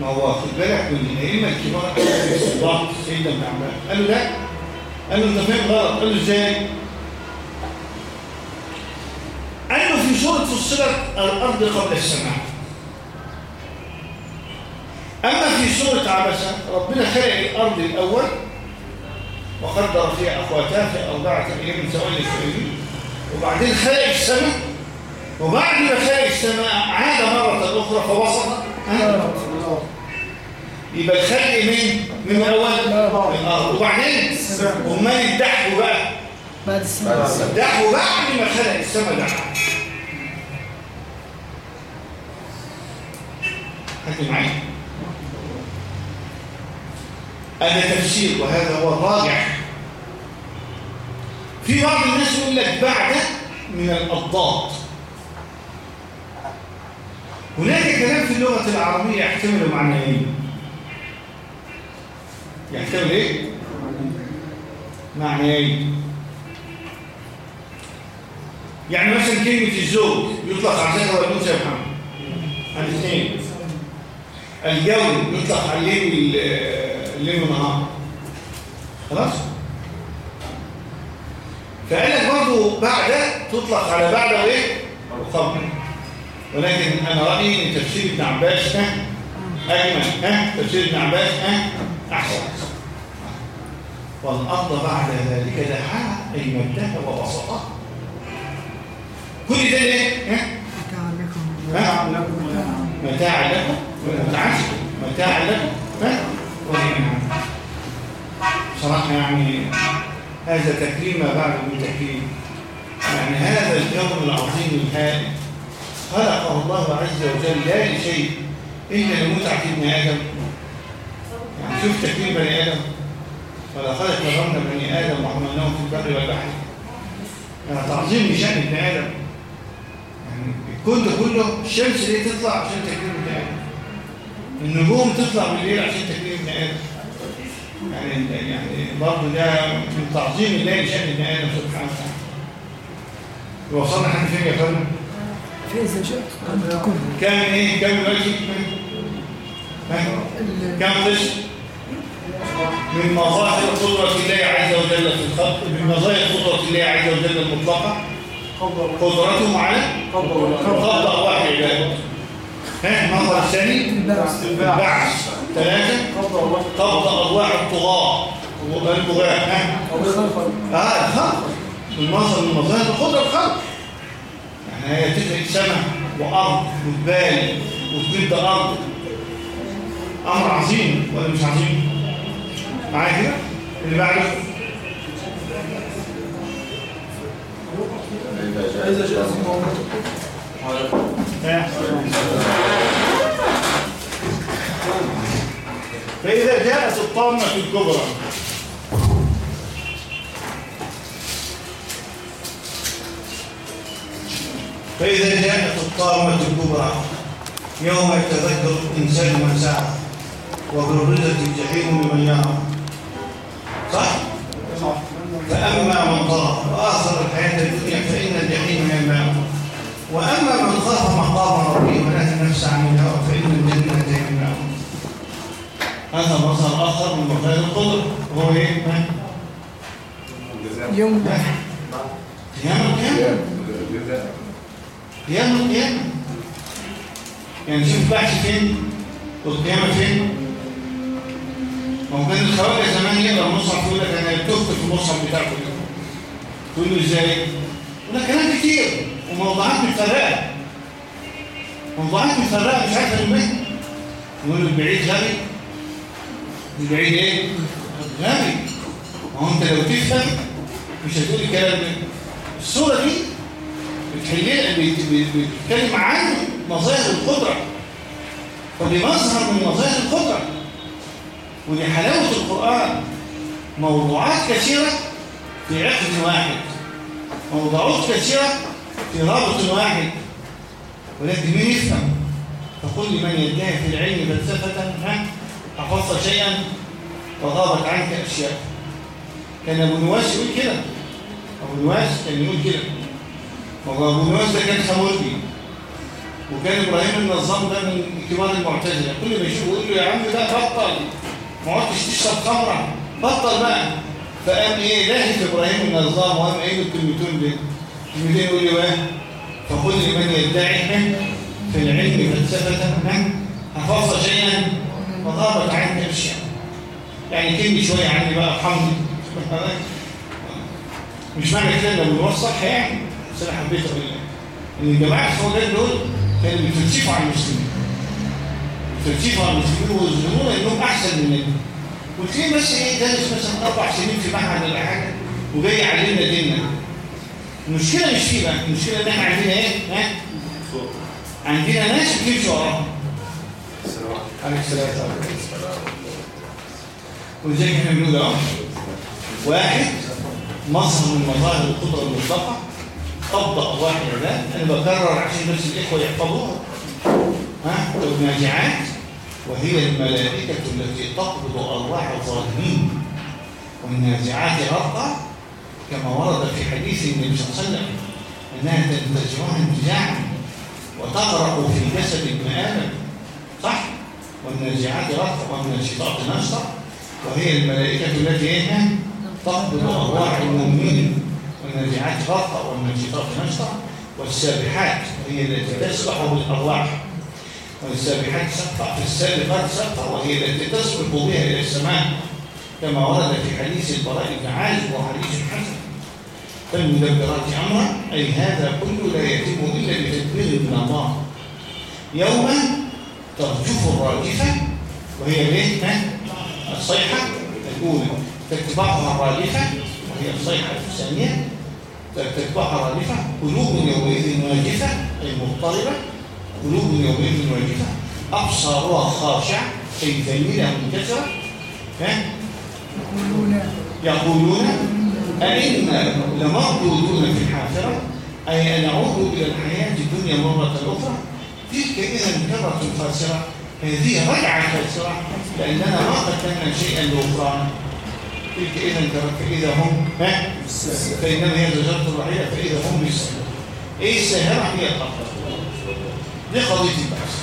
ما هو خد بالك من الأئمة الكبار في الصداق سيدنا ابن عباس قال له لا. قال له أنت فاهم غلط. قال له إزاي؟ قال له في سوره فصلت الأرض قبل السماء. أما في سورة عبسة ربنا خلق الأرض الأول وقدر فيها أخواتها في أربعة أيام سواء للسائلين وبعدين خلق السماء وبعد ما خلق السماء عاد مرة أخرى فوسط ها؟ يبقى الخلق من من الأول من الأرض وبعدين؟ ومن الدحو بقى؟ بعد السماء. الدحو بعد ما خلق السماء دحو. حد معايا. هذا تفسير وهذا هو الراجح. في بعض الناس يقول لك بعد من الأضداد. هناك كلام في اللغة العربية يحتمل معنيين. يحتمل إيه؟ معنيين. يعني مثلا كلمة الزوج يطلق على الذكر والأنثى يا محمد؟ الاثنين. اليوم يطلق على الليل وال- الليل والنهار. خلاص؟ فقال لك برضه بعد تطلق على بعد وايه وقبل ولكن أنا رأيي إن تفسير ابن عباس ها أجمل. ها تفسير ابن عباس ها أحسن. والأرض بعد ذلك دحاها أي مدها وبسطها كل ده ليه ها متاع لكم. ها؟ لكم. متاعا لكم. متاعا لكم. ها ولمن صراحة يعني هذا تكريم ما بعد من تكريم. يعني هذا الكون العظيم الهائل. خلقه الله عز وجل لا لشيء إلا لمتعة ابن آدم. يعني شوف تكريم بني آدم. ولقد كرمنا بني آدم وحملناهم في البر والبحر. يعني تعظيم لشأن ابن آدم. يعني الكون كله الشمس ليه تطلع عشان تكريم ابن آدم؟ النجوم تطلع بالليل عشان تكريم ابن آدم يعني يعني برضه ده من تعظيم الله لشأن ابن آدم سبحانه وتعالى وصلنا لحد فين يا فندم؟ كام إيه؟ دلوقتي؟ ها؟ كام قسم؟ من مظاهر قدرة الله عز وجل في الخلق من مظاهر قدرة الله عز وجل المطلقة قدرته على قبض أرواح عباده ها المظهر الثاني؟ البعث. ثلاثة؟ قبض أرواح الطغاة. والبغاة ها؟ آه الخلق. المظهر من مظاهر القدرة الخلق. يعني هي تفرق سماء وأرض وجبال وتجد أرض. أمر عظيم ولا مش عظيم؟ معايا كده؟ اللي بعده؟ إذا جاء؟ فإذا جاءت الطامة الكبرى فإذا جاءت الطامة الكبرى يوم يتذكر الإنسان من سعى وبرزت الجحيم لمن يرى صح؟ فأما من طغى وآثر الحياة الدنيا فإن الجحيم وأما من خاف مقام ربه ونهى النفس عن الهوى فإن الجنة هي المأوى هذا مظهر آخر من مظاهر القدرة وهو إيه؟ يوم؟ قيام القيامة قيام القيامة يعني شوف بحث فين والقيامة فين ممكن الخواجة زمان يقرأ المصحف يقول لك أنا في المصحف بتاعكم ده. تقول له إزاي؟ يقول لك كلام كتير وموضوعات متفرقة موضوعات متفرقة مش عارف المهم يقول البعيد غبي. البعيد إيه؟ غبي. ما هو أنت لو تفهم مش هتقول الكلام ده. الصورة دي بتحلل بت- بت- بتتكلم عن مظاهر القدرة. فدي مظهر من مظاهر القدرة. ودي حلاوة القرآن. موضوعات كثيرة في عقد واحد. موضوعات كثيرة في رابط واحد. ولكن مين يفهم فقل لمن يدعي في العلم فلسفة حفظت شيئا وغابت عنك أشياء. كان أبو نواس يقول كده. أبو نواس كان يقول كده. أبو نواس ده كان خمرجي وكان إبراهيم النظام ده من كبار المعتزلة. كل ما يشوفه يقول له يا عم ده بطل. ما عدتش تشرب خمرة. بطل بقى. فقام إيه لاهي في إبراهيم النظام وقام له الكلمتين يقول له إيه؟ فقل لمن يدعي في العلم فلسفة حفظت شيئا؟ وغابت عنك أشياء يعني كلمة شوية عني بقى ارحمني مش معنى كده لو الوصف صح يعني. بس أنا حبيت أقول لك. إن جماعة الخواجات دول كانوا بيتفلسفوا على المسلمين. بيتفلسفوا على المسلمين ويظنون إنهم أحسن مننا. وتلاقيه بس إيه دارس مثلا أربع سنين في معهد ولا حاجة وجاي يعلمنا ديننا. المشكلة مش فيه بقى المشكلة إن إحنا عندنا إيه؟ ها؟ عندنا ناس بتمشي وراهم عليك السلام ولذلك إحنا بنقول اهو واحد مظهر من مظاهر القدرة المطلقة. طبق واحد ده أنا بكرر عشان بس الإخوة يحفظوها. ها؟ والناجعات وهي الملائكة التي تقبض أرواح الظالمين. والنازعات غرقا كما ورد في حديث النبي صلى الله عليه وسلم إنها تنتزعها انتزاعا وتغرق في جسد ابن آدم. صح؟ والنازعات غرقا والناشطات نشطا وهي الملائكة التي إيه؟ تقبض أرواح المؤمنين. والنازعات غرقا والناشطات نشطا والسابحات وهي التي تسبح بالأرواح. والسابحات سبقا في السابقات سبقا وهي التي تسبق بها إلى السماء. كما ورد في حديث البراء بن عازب وحديث حسن. فالمدبرات أمرا أي هذا كله لا يتم إلا بتدبير من الله يوم ترجف الراجفة وهي ليه؟ ها؟ الصيحة الأولى تتبعها الرادفة وهي الصيحة الثانية تتبعها الرادفة قلوب يومئذ واجفة أي مضطربة. قلوب يومئذ واجفة أبصارها خاشعة أي ذليلة منكسرة يقولون أئنا لمردودون في الحافرة؟ أي نعود إلى الحياة الدنيا مرة أخرى؟ تلك إذا كرة خاسرة هذه رجعة خاسرة لأننا ما قدمنا شيئا لأخرى. تلك إذا كرة فإذا هم ها؟ فإنما هي زجرة الرحيلة فإذا هم بالسهرة إيه السهرة هي الأخرى دي قضية البحث.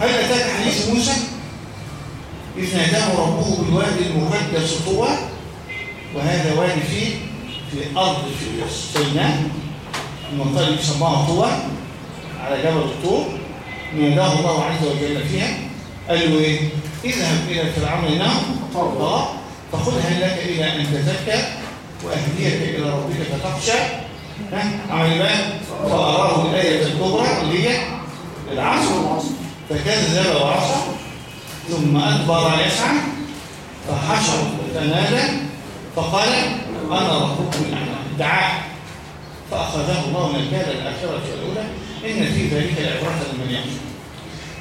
هل أتاك حديث موسى؟ إذ ناداه ربه بالوادي المقدس طوى وهذا وادي فيه في أرض سيناء المنطقة اللي بيسموها طوى على جبل الطور ناداه الله عز وجل فيها. قال له إيه؟ اذهب إلى فرعون إنه طغى فخذها لك إلى أن تزكى وأهديك إلى ربك فتخشى؟ عمل بقى. فأراه الآية الكبرى اللي هي العصر. فكذب وعصى ثم أدبر يسعى فحشر فنادى فقال أنا ربكم الأعلى دعاه فأخذه الله نكال الآخرة والأولى إن في ذلك العبرة لمن يخشى.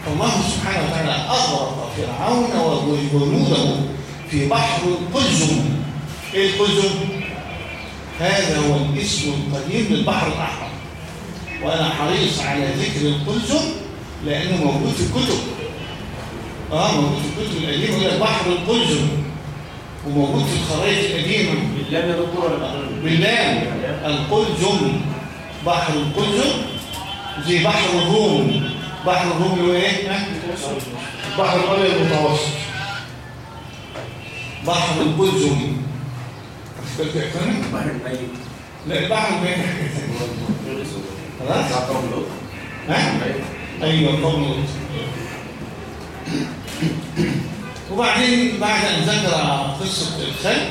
فالله سبحانه وتعالى أغرق فرعون وجنوده في بحر القلزم إيه القلزم؟ هذا هو الاسم القديم للبحر الأحمر. وأنا حريص على ذكر القلزم لأنه موجود في الكتب. آه موجود في الكتب القديمه يقول لك بحر القلزم وموجود في الخرائط القديمة بالله يا دكتور؟ بالله القلزم بحر القلزم زي بحر الروم بحر الروم اللي هو إيه؟ بحر الأبيض المتوسط بحر القلزم يا؟ بحر الميت لا البحر الميت خلاص؟ ها؟ أيوه لوط وبعدين بعد أن ذكر قصة الخلق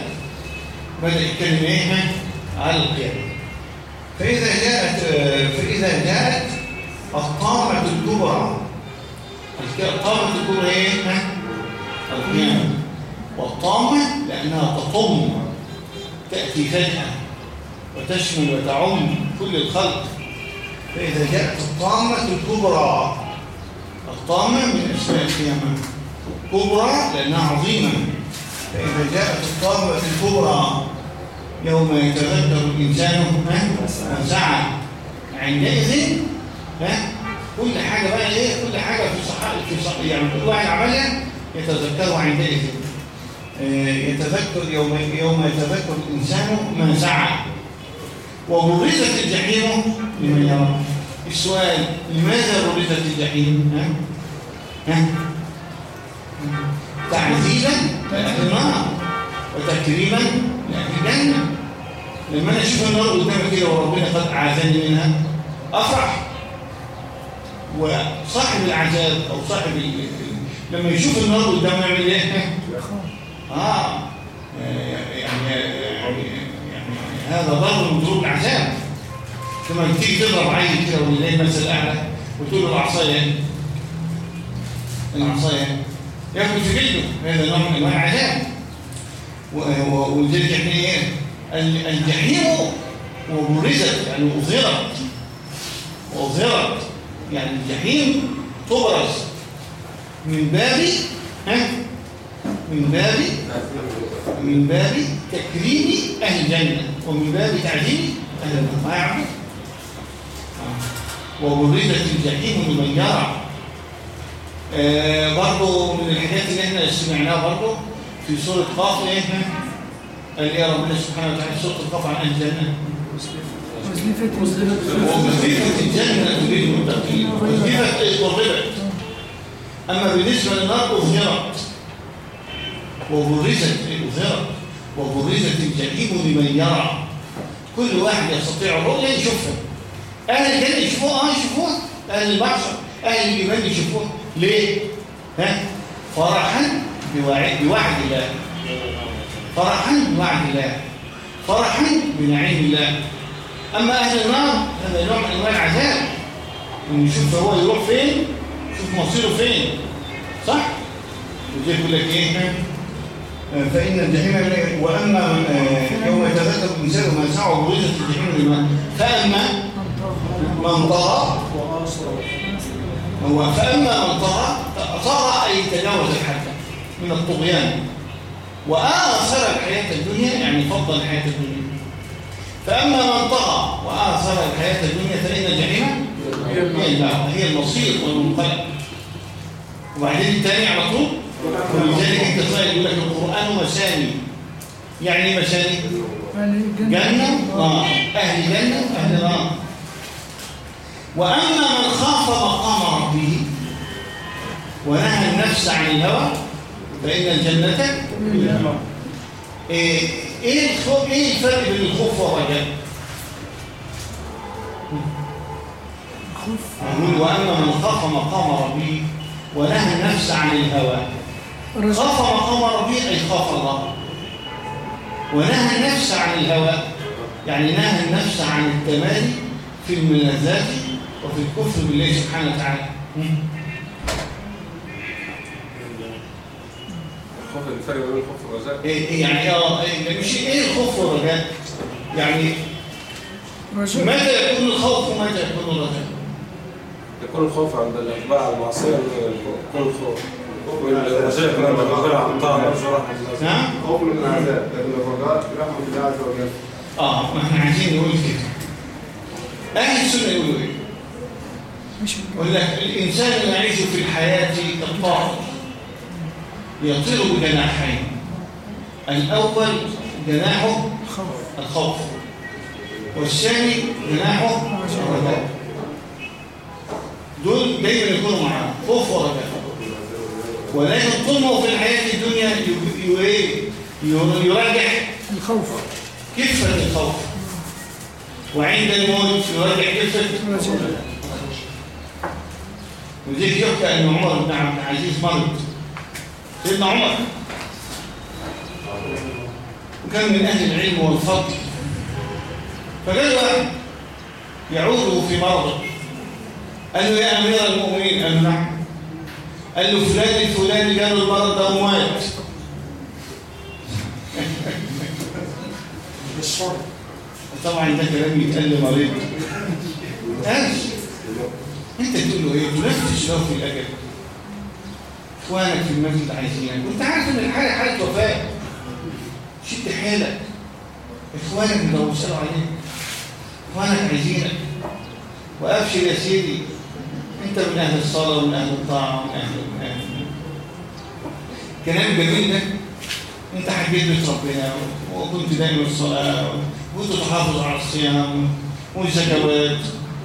بدأ يتكلم إيه على القيامه فإذا جاءت فإذا جاءت الطامة الكبرى. الطامة الكبرى إيه ها؟ القيامه والطامة لأنها تطم تأتي فجاه وتشمل وتعم كل الخلق. فإذا جاءت الطامة الكبرى الطامة من أسماء القيامة كبرى لأنها عظيمة فإذا جاءت الطامة الكبرى يوم يتذكر الإنسان؟ ما سعى عندئذ؟ كل حاجة بقى إيه كل حاجة في صحة في يعني كل واحد عملها يتذكرها عندئذ آه، يتذكر يوم يوم يتذكر الإنسان ما سعى وبرزت الجحيم لمن يرى السؤال لماذا برزت الجحيم؟ ها؟ ها؟ تعذيبا لأهل النار وتكريما لأهل الجنة لما أنا أشوف النار قدامي كده وربنا قد أعاذني منها أفرح. وصاحب العذاب أو صاحب لما يشوف النار قدامه يعمل إيه؟ آه. يعني يعني يعني هذا ضرب من ضروب العذاب. كما تيجي تضرب عيل كده ويلاقي مثل اعلى وتقول له العصاية هنا العصاية ياكل في جلده هذا نوع من أنواع العذاب. ولذلك إحنا إيه؟ ال- الجحيم وبرزت يعني أظهرت. واظهرت يعني الجحيم تبرز. من باب ها؟ من باب من باب تكريم أهل الجنة ومن باب تعظيم أهل النار. ما يعرف وبرزت الجحيم لمن يرى. آه برضه من الحاجات اللي إحنا سمعناها برضه في سورة قاف إيه؟ قال إيه ربنا سبحانه وتعالى سورة القاف عن أهل الجنة. ومزيفة الجنة تريد المتقين. ومزيفة إيه قربت أما بالنسبة للنار أظهرت وبرزت أظهرت وبرزت الجحيم لمن يرى. كل واحد يستطيع الرؤية يشوفها. أهل الجنة يشوفوها آه يشوفوها أهل المعصر أهل الإيمان يشوفوها ليه؟ ها؟ فرحا بوعد بوعد الله. فرحا بوعد الله. فرحا بنعيم الله. أما أهل النار هذا نوع من أنواع العذاب. إن يشوف هو يروح فين؟ يشوف مصيره فين. صح؟ وزي يقول لك إيه؟ فإن الجحيم وأما آه، يوم يتذكر الإنسان ما سعى وبرزت الجحيم فأما من طغى هو فأما من طغى طغى أي تجاوز الحد من الطغيان. وآثر الحياة الدنيا يعني فضل الحياة الدنيا. فأما من طغى وآثر الحياة الدنيا فإن الجحيم هي النار هي المصير والمنقلب وبعدين الثاني على طول ولذلك انت تلاقي يقول لك القرآن مساني يعني إيه مساني؟ جنة. نار أهل جنة أهل نار. وأما من خاف مقام ربه ونهى النفس عن الهوى فإن الجنة إيه إيه الخوف إيه الفرق بين الخوف والرجاء؟ يقول وأما من خاف مقام ربه ونهى النفس عن الهوى. خاف مقام ربه أي خاف الله. ونهى النفس عن الهوى. يعني نهى النفس عن التمادي في الملذات وفي الكفر بالله سبحانه وتعالى. الخوف الفرق بين الخوف والرجاء إيه إيه يعني آه إيه مش إيه الخوف والرجاء يعني متى يكون الخوف ومتى يكون الرجاء يكون الخوف عند الإتباع على المعصيه يكون الخوف. والرجاء يكون عند الرجاء على الطاعه نرجو رحمه الله نعم. خوف من العذاب. لكن الرجاء برحمة الله عز وجل. آه ما إحنا عايزين نقول كده. أهل السنة يقولوا إيه؟ مش يقول لك الإنسان يعيش في الحياة كالطائر يطير بجناحين. الأول جناحه خوف الخوف والثاني جناحه الرجاء دول دايما يكونوا معاه خوف ورجاء ولكن هو في الحياة الدنيا يراجع الخوف. كفة الخوف. وعند الموت يراجع كفة رجاء. وزيك يحكى أن عمر بن عبد العزيز مرض سيدنا عمر. وكان من أهل العلم والفضل. واحد يعوده في مرضه. قال له يا أمير المؤمنين قال له نعم. قال له فلان الفلاني جاله المرض ده ومات طبعا ده كلام يتقال لمريض. قالش انت تقول له إيه؟ تنفذ له في الأجل. اخوانك في المسجد عايزينك وانت عارف إن الحاله حالة وفاة. شد حيلك. إخوانك اللي بيسالوا عليك إخوانك عايزينك. وأبشر يا سيدي. أنت من أهل الصلاة ومن أهل الطاعة ومن أهل من أهل كلام جميل ده. أنت حبيت بيت ربنا. وكنت دائما الصلاة. وكنت تحافظ على الصيام. والزكوات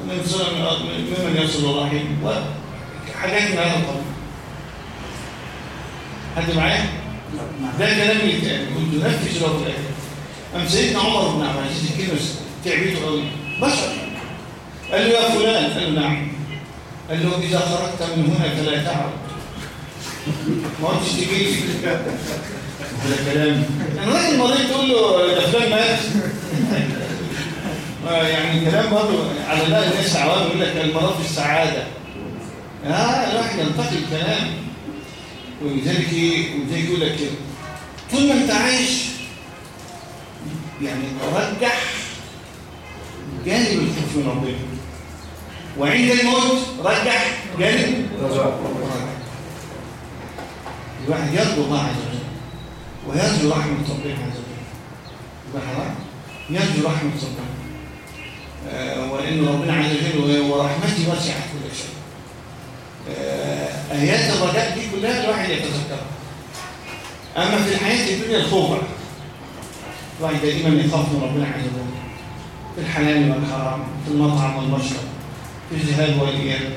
ومن صلة ممن يصل الرحم وحاجات من هذا القبيل حد معايا؟ ده كلام كنت نفذ له في قام سيدنا عمر بن عبد العزيز الكلمة تعبيته قوي بشر. قال له يا فلان. قال له نعم. قال له إذا خرجت من هنا فلا تعد ما قلتش تجي لي. هذا كلام. يعني راجل مريض تقول له ده فلان مات. يعني كلام برضه على لا الناس عوام يقول لك المرض في السعادة. آه الواحد ينتقي الكلام ولذلك إيه ولذلك يقول لك طول ما أنت عايش يعني رجح جانب الخوف من ربنا. وعند الموت رجح جانب الواحد يرجو الله عز وجل ويرجو رحمة ربنا عز وجل. يرجو رحمة ربنا. آه، وإن ربنا عز وجل ورحمتي وسعت كل شيء. آه، آيات الرجاء دي كلها الواحد يتذكرها. أما في الحياة الدنيا الخوف. بقى. الواحد دائما يخاف من ربنا عز وجل. في الحلال والحرام في المطعم والمشرب في الذهاب والإياب.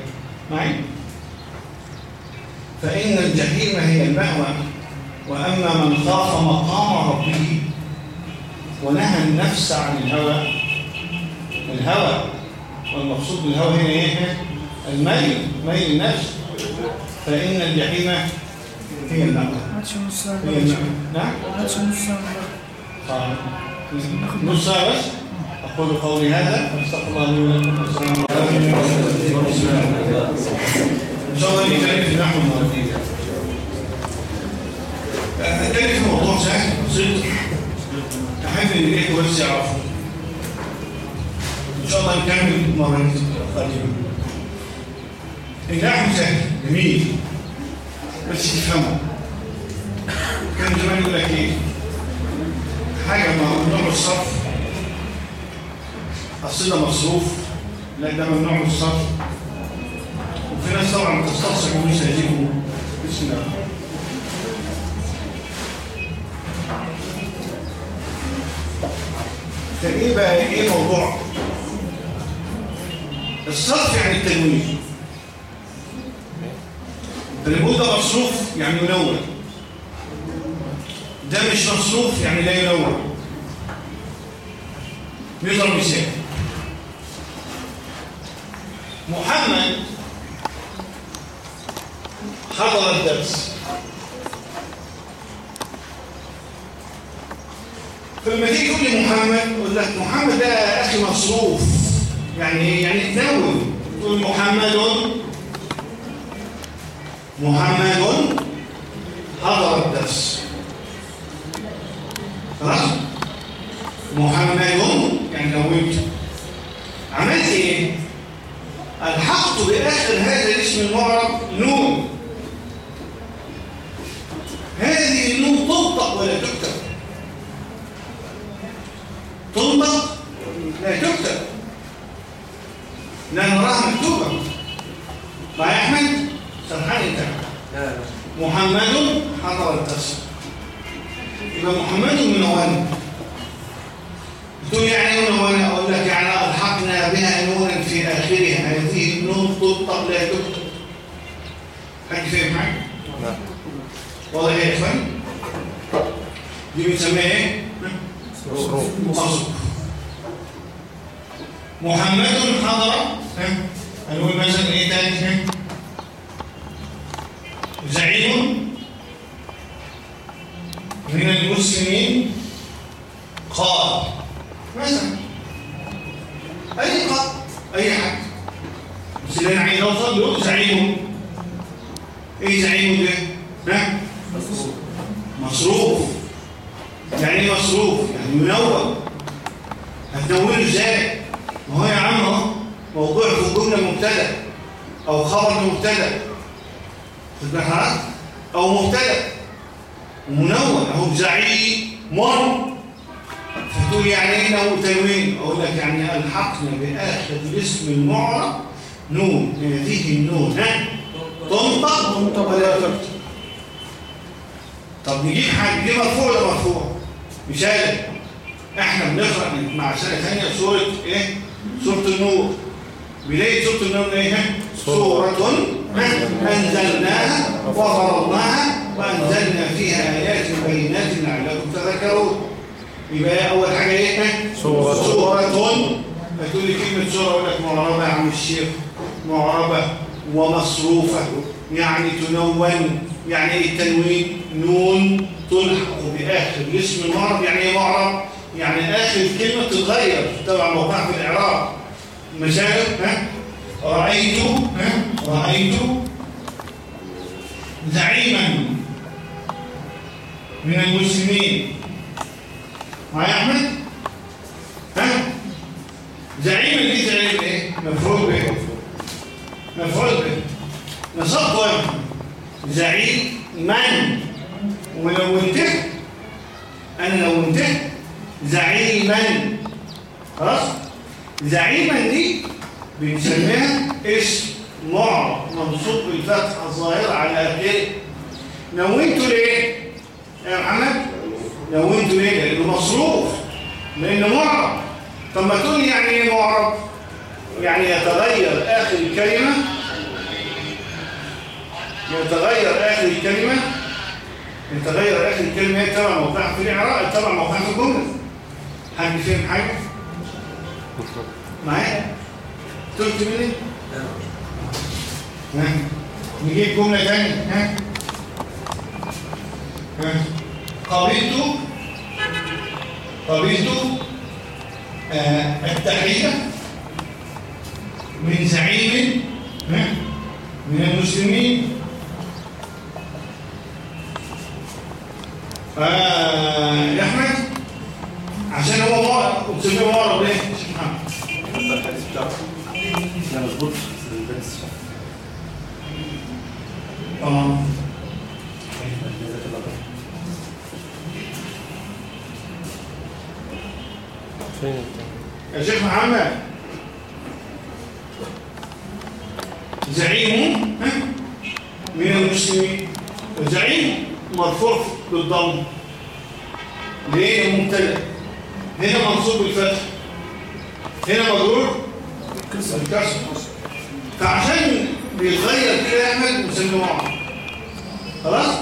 معي؟ فإن الجحيم هي المأوى. وأما من خاف مقام ربه ونهى النفس عن الهوى الهوى والمقصود بالهوى هنا إيه؟ الميل ميل النفس. فإن الجحيم هي المأوى نعم؟ نص ساعة بس. أقول قولي هذا. أستغفر الله لي ولكم. والسلام عليكم. إن شاء الله نتكلم في نحو المرتين أتكلم في موضوع سهل. بسيط أحب إن الإخوة بس يعرفوا إن شاء الله نكمل مرة قادمة النحو سهل جميل بس تفهمه كان زمان يقول لك إيه حاجة ممنوع الصرف أصل ده مصروف لا ده ممنوع الصرف وفي ناس طبعا تستصعب ومش هيجيبوا بسم الله طب إيه بقى إيه موضوع الصرف يعني التنوين التنوين ده مصروف يعني ينون ده مش مصروف يعني لا ينون نضرب مثال محمد حضر الدرس. فلما تيجي تقول لي محمد أقول لك محمد ده أخي مصروف. يعني إيه يعني تنون تقول محمد محمد حضر الدرس. خلاص؟ محمد يعني نومت عملت إيه؟ ألحقت بآخر هذا الاسم المعرب نون. هذه النون تنطق ولا تكتب؟ تنطق؟ لا تكتب. لا نراها مكتوبه مع أحمد؟ سرحان إنت. محمد حضر الدرس. يبقى محمد منونة تقول يعني منونة أقول لك يعني ألحقنا بها نونا في آخرها. هذه النون تطلق لا تكتب حد فاهم حاجة واضح يا إخوان. دي بنسميها مصروف مصروف محمد حضر؟ هنقول مثلا إيه تاني؟ زعيم. من المسلمين. قال. مثلا. أي قال. أي حد. بس اللي أنا عايز اوصل له زعيم. إيه زعيم ده؟ ها؟ مصروف. يعني إيه مصروف؟ يعني منور. هتنوره إزاي؟ ما هو يا عم أهو موضوع في الجمله مبتدأ أو خبر مبتدأ. خد بالك حضرتك؟ أو مبتدأ. منون أهو زعيم مر فتقول يعني إيه نو تنوين؟ أقول لك يعني ألحقنا بآخر الاسم المعرب نون هذه النون. ها؟ تنطق ولا تكتب طب نجيب حاجة دي مرفوع ولا مرفوع مثال إحنا بنقرأ مع سنه ثانية سوره إيه؟ سورة النور. بدايه سورة النور إيه سورة أنزلناها وفرضناها وأنزلنا فيها آيات بينات لعلكم تذكرون. يبقى أول حاجة إيه؟ سورة. سورة. هتقول لي كلمة سورة أقول لك معربة يا عم الشيخ معربة ومصروفة. يعني تنون. يعني إيه التنوين؟ نون تلحق بآخر. الاسم المعرب يعني إيه معرب؟ يعني آخر الكلمة تتغير تبع موقعها في الإعراب. مثال ها؟ رأيت ها؟ رأيت زعيما من المسلمين. معايا يا أحمد؟ ها؟ زعيما دي زعيم إيه؟ مفعول به. مفعول به. وجه زعيم من؟ ولو انتهت أنا لو انتهت زعيما. خلاص؟ زعيما دي بنسميها اسم معرب منصوب بالفتحه الظاهره على اخره نونته ليه؟ يا محمد نونته ليه؟ لأنه مصروف لأنه معرب طب ما تقول يعني إيه معرب يعني يتغير آخر الكلمة؟ يتغير آخر الكلمة؟ يتغير آخر الكلمة هي تبع موقعها في الإعراب تبع موقعها في الجملة. حد فهم حاجة؟ معايا؟ تلت مني؟ ها؟ نجيب جملة تانية ها؟ ها؟ قبلت آه التحية من زعيم؟ من المسلمين آه يا احمد عشان هو معرض وتسميه معرض ليه؟ شيخ محمد. مظبوط انت؟ يا شيخ محمد. زعيم؟ من المسلمين. زعيم مرفوع بالضم. ليه؟ مبتدا هنا منصوب بالفتح. هنا مجرور الكسر. فعشان بيتغير كده يا أحمد مسمى معرض خلاص؟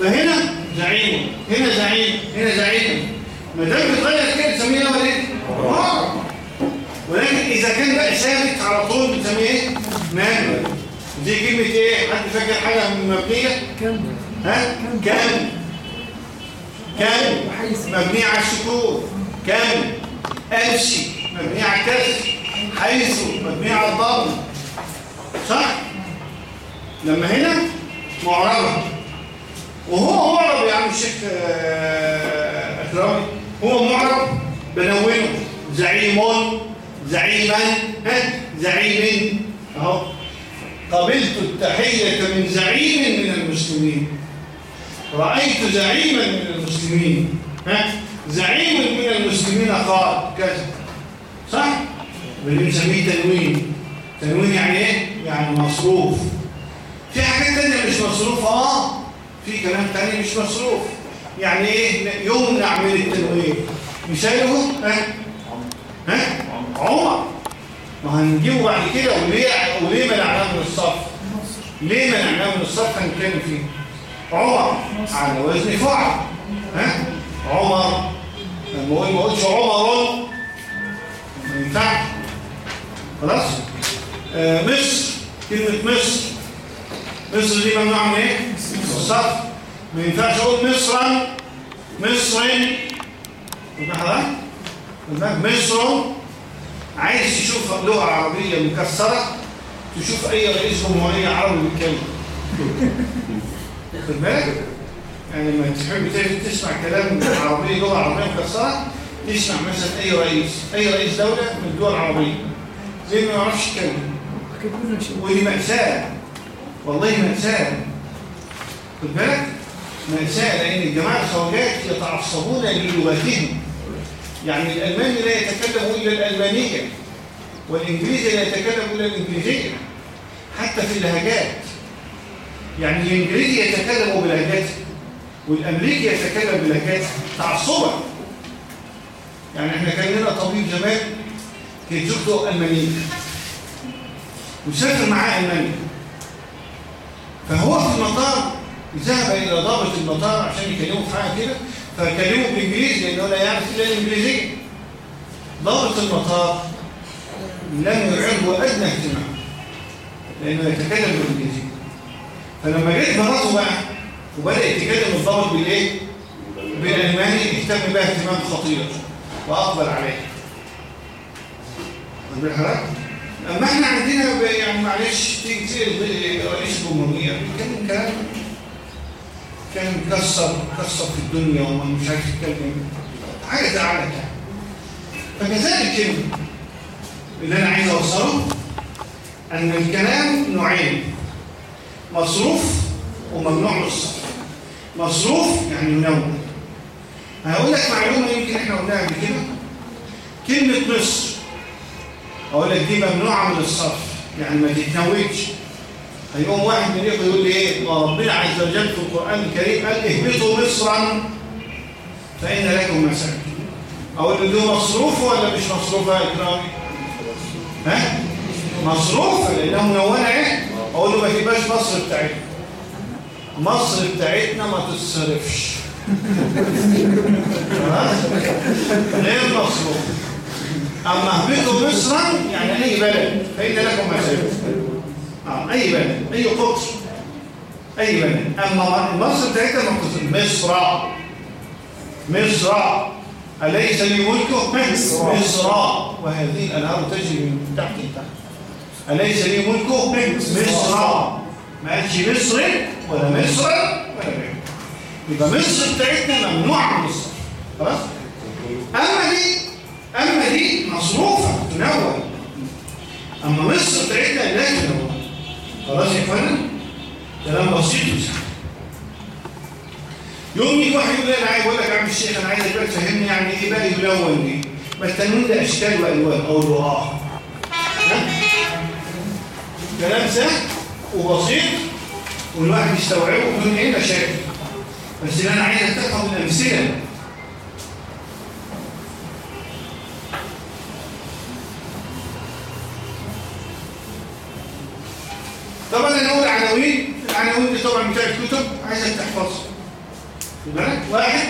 فهنا زعيم. هنا زعيم. هنا زعيم. ما دام بيتغير كده نسميه اول إيه؟ ولكن إذا كان بقى ثابت على طول بنسميه إيه؟ نام دي كلمة إيه؟ حد فاكر حاجة مبنية؟ كم؟ ها؟ كم؟ كم مبني على السكون كم امشي مبني على الكسر حيث مبني على الضم صح؟ لما هنا معربه وهو معرب يا عم الشيخ آه، اكرامي هو معرب بنونه زعيم زعيما. ها؟ زعيم أهو. قبلت التحية من زعيم من المسلمين. رأيت زعيما من المسلمين. ها؟ زعيم من المسلمين قال كذا. صح؟ اللي بنسميه تنوين. تنوين يعني إيه؟ يعني مصروف. في حاجات تانية مش مصروف آه. في كلام تاني مش مصروف. يعني إيه؟ يمنع من التنوين. مثاله؟ ها؟ ها؟ عمر. ما هنجيبه بعد كده. وليه وليه منعناه من الصرف؟ ليه منعناه من الصرف؟ هنتكلم فيه. عمر. على وزن فعل ها؟ عمر. لما أقول ما اقولش عمر ما ينفعش. خلاص؟ آه مصر. كلمة مصر. مصر دي ممنوعة من إيه؟ الصرف ما ينفعش أقول مصرا مصر. يبقى حضرتك مصر. عايز تشوف لغة عربية مكسرة تشوف أي رئيس جمهورية عربي بيتكلم. خد بالك يعني لما تحب تسمع كلام عربي لغة عربية مكسرة تسمع مثلا أي رئيس. أي رئيس دولة من الدول العربية. زي ما يعرفش يتكلم ودي مأساة. والله مأساة. خد بالك؟ مأساة لأن الجماعة الخواجات يتعصبون للغتهم. يعني الألماني لا يتكلم إلا الألمانية والإنجليزي لا يتكلم إلا الإنجليزية. حتى في اللهجات. يعني الإنجليزي يتكلم بلهجته والأمريكي يتكلم بلهجته تعصبا يعني إحنا كان لنا طبيب زمان كانت زوجته ألمانية وسافر معاه ألمانيا. فهو في المطار ذهب إلى ضابط المطار عشان يكلمه في حاجة كده فكلمه بالإنجليزي لأنه لا يعرف إلا الإنجليزية. ضابط المطار لم يعره أدنى اهتمام لأنه يتكلم بالإنجليزية فلما جت مراته بقى وبدأ يتكلم الضابط بالإيه؟ بالألماني اهتم بها اهتمام خطير وأقبل عليه. حضرتك؟ أما إحنا عندنا يعني معلش تيجي تيجي رئيس الجمهوريه بيتكلم كلام كان مكسر مكسر في الدنيا ومش عارف يتكلم. حاجة زعلت يعني فكذلك كده اللي أنا عايز أوصله أن الكلام نوعين. مصروف وممنوع من الصرف. مصروف يعني منون هقول لك معلومة يمكن إحنا قلناها قبل كده. كلمة مصر أقول لك دي ممنوعة من الصرف. يعني ما تتنوجش هيقوم واحد من يقول لي إيه؟ ما ربنا عز وجل في القرآن الكريم قال اهبطوا مصرا فإن لكم مساكن أقول له ده مصروف ولا مش مصروف يا اكرامي ها؟ مصروف لأنه منونه أقول له ما تبقاش مصر بتاعتنا. مصر بتاعتنا ما تتصرفش. غير مصروف أما اهبطوا مصرا يعني أي بلد فإن لكم آه أي بلد أي قطر أي بلد. أما مصر بتاعتها مقصود مصر. مصر. أليس لي ملكه مصر. مصر. وهذه الأنهار تجري من تحت لتحت. أليس لي ملكه مصر ما قالش مصر ولا مصر ولا غيره يبقى مصر بتاعتنا ممنوعة من مصر. خلاص؟ أما دي أما دي مصروفة تنوع أما مصر بتاعتنا لا تنوع خلاص يا إخوانا كلام بسيط وسهل يوم يجي واحد يقول لي أنا عايز أقول لك يا عم الشيخ أنا عايزك بقى تفهمني يعني إيه بقى يلون دي. ما التنوين ده أشكال وألوان أقول له آه ها؟ كلام سهل وبسيط والواحد يستوعبه بدون أي مشاكل. بس اللي أنا عايزك تفهم الأمثلة طبعا أنا أقول عناوين العناوين دي طبعا بتاعت كتب. عايزك تحفظها بالك؟ واحد.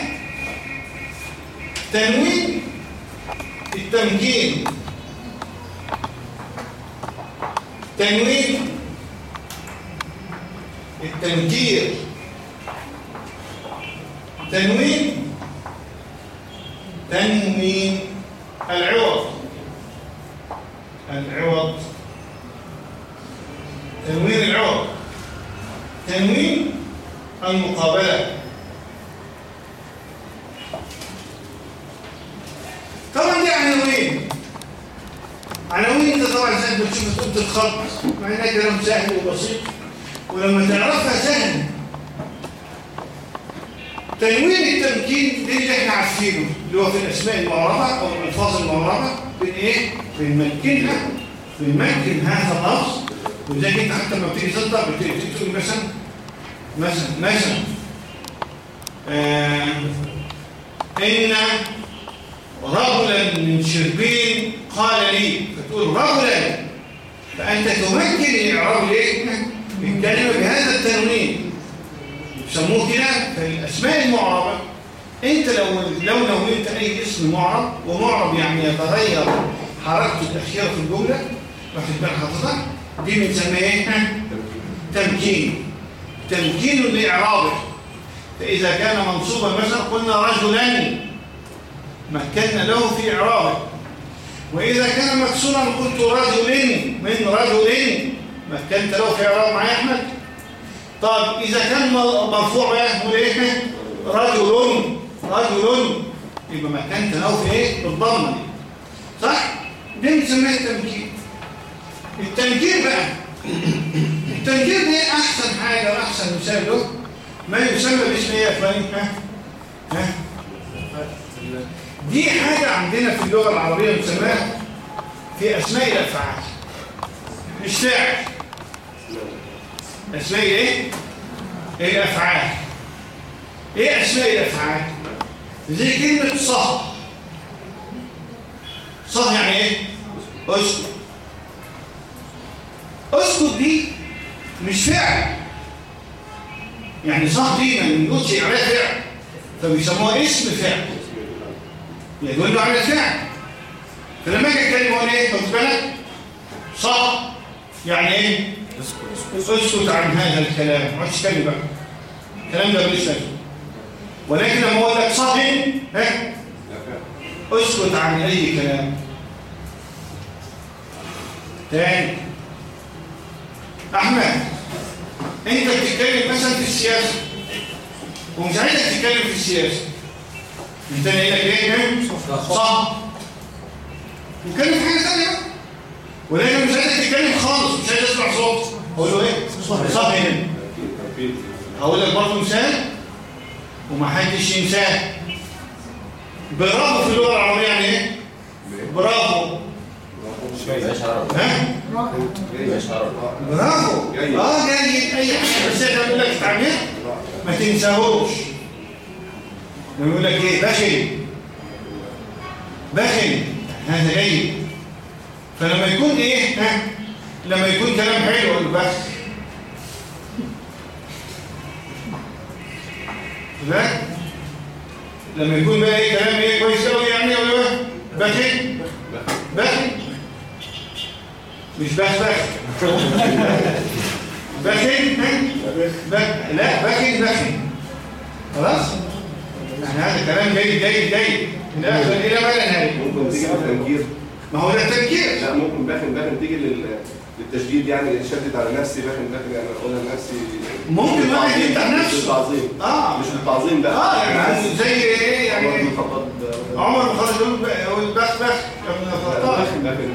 تنوين التمكين. تنوين التنكير. تنوين تنوين العوض. العوض. تنوين العوض. تنوين المقابلة. طبعا دي عناوين عناوين انت طبعا زي ما بتشوف تقول؟ الخط مع انها كلام سهل وبسيط. ولما تعرفها سهل تنوين التمكين دي اللي إحنا عارفينه اللي هو في الأسماء المعربة أو الألفاظ المعربة بن إيه؟ بنمكنها بنمكن هذا اللفظ ولذلك انت حتى لما بتيجي بتيجي تقول مثلا مثلا مثلا. آه إن رجلا من شربين قال لي رجلا فأنت تمكن الإعراب ليه؟ الكلمة بهذا التنوين. يسموه كده في الأسماء المعربة. أنت لو لو نونت أي اسم معرب ومعرب يعني يتغير حركته الأخيرة في الجملة واخد بال حضرتك؟ دي بنسميها إيه؟ تمكين. تمكين لإعرابه. فإذا كان منصوبا مثلا قلنا رجلا مكنا له في إعرابه. وإذا كان مكسورا قلت رجل من رجل مكنت له في إعراب معايا أحمد طب إذا كان مرفوع نقول إيه رجل رجل يبقى مكنت له في إيه بالضمة دي صح؟ دي بنسميها التمكين التنكير بقى التنكير دي أحسن حاجة وأحسن مثال له ما يسمى باسم إيه يا إخواني؟ ها؟ ها؟ دي حاجة عندنا في اللغة العربية بنسميها في أسماء الأفعال. مش فاعل أسماء إيه؟ الأفعال. إيه أسماء الأفعال؟ زي كلمة صح صح يعني إيه؟ أسكت. أسكت دي مش فعل. يعني صح دي ما بنقولش عليها فعل فبيسموها اسم فعل. يدل على الفعل فلما أجي اتكلم أقول إيه؟ خد بالك صح يعني إيه؟ اسكت عن هذا الكلام. ما تتكلم بقى. الكلام ده ملوش لازمه ولكن لما أقول لك صح ها؟ اسكت عن أي كلام. تاني. أحمد أنت بتتكلم مثلا في السياسة. ومش عايزك تتكلم في السياسة. انت قايل لك إيه صح. وكلم في حاجة ثانية ولكن مش عايزك تتكلم خالص مش عايز اسمع صوت. أقول له إيه؟ صح. هنا هقول لك برضه مثال ومحدش ينساه. برافو في اللغة العربية يعني إيه؟ برافو. ها؟ برافو. آه جاي. أي حاجة. بس إحنا بنقول لك تعمل ما تنساهوش. يقول لك إيه؟ بخل بخل هذا جيد. فلما يكون إيه؟ ها؟ لما يكون كلام حلو البخل لا؟ لما يكون بقى إيه؟ كلام إيه؟ كويس قوي يعني ولا بخل بخل مش بخ بخ بخل ها؟ لا بخل بخل خلاص؟ يعني هذا كلام جيد جيد جيد. من الآخر إلى ما لا نهايه ممكن تيجي بالتنكير ما هو ده التفكير. لا ممكن باخن باخن تيجي لل- للتشديد يعني شدد على نفسي باخن باخن يعني اقولها لنفسي ممكن واحد يفتح مش نفسه. للتعظيم آه. مش للتعظيم بقى آه يعني زي إيه يعني؟ عمر بن الخطاب. يقول يقول بخ بخ. ابن الخطاب. باخن باخن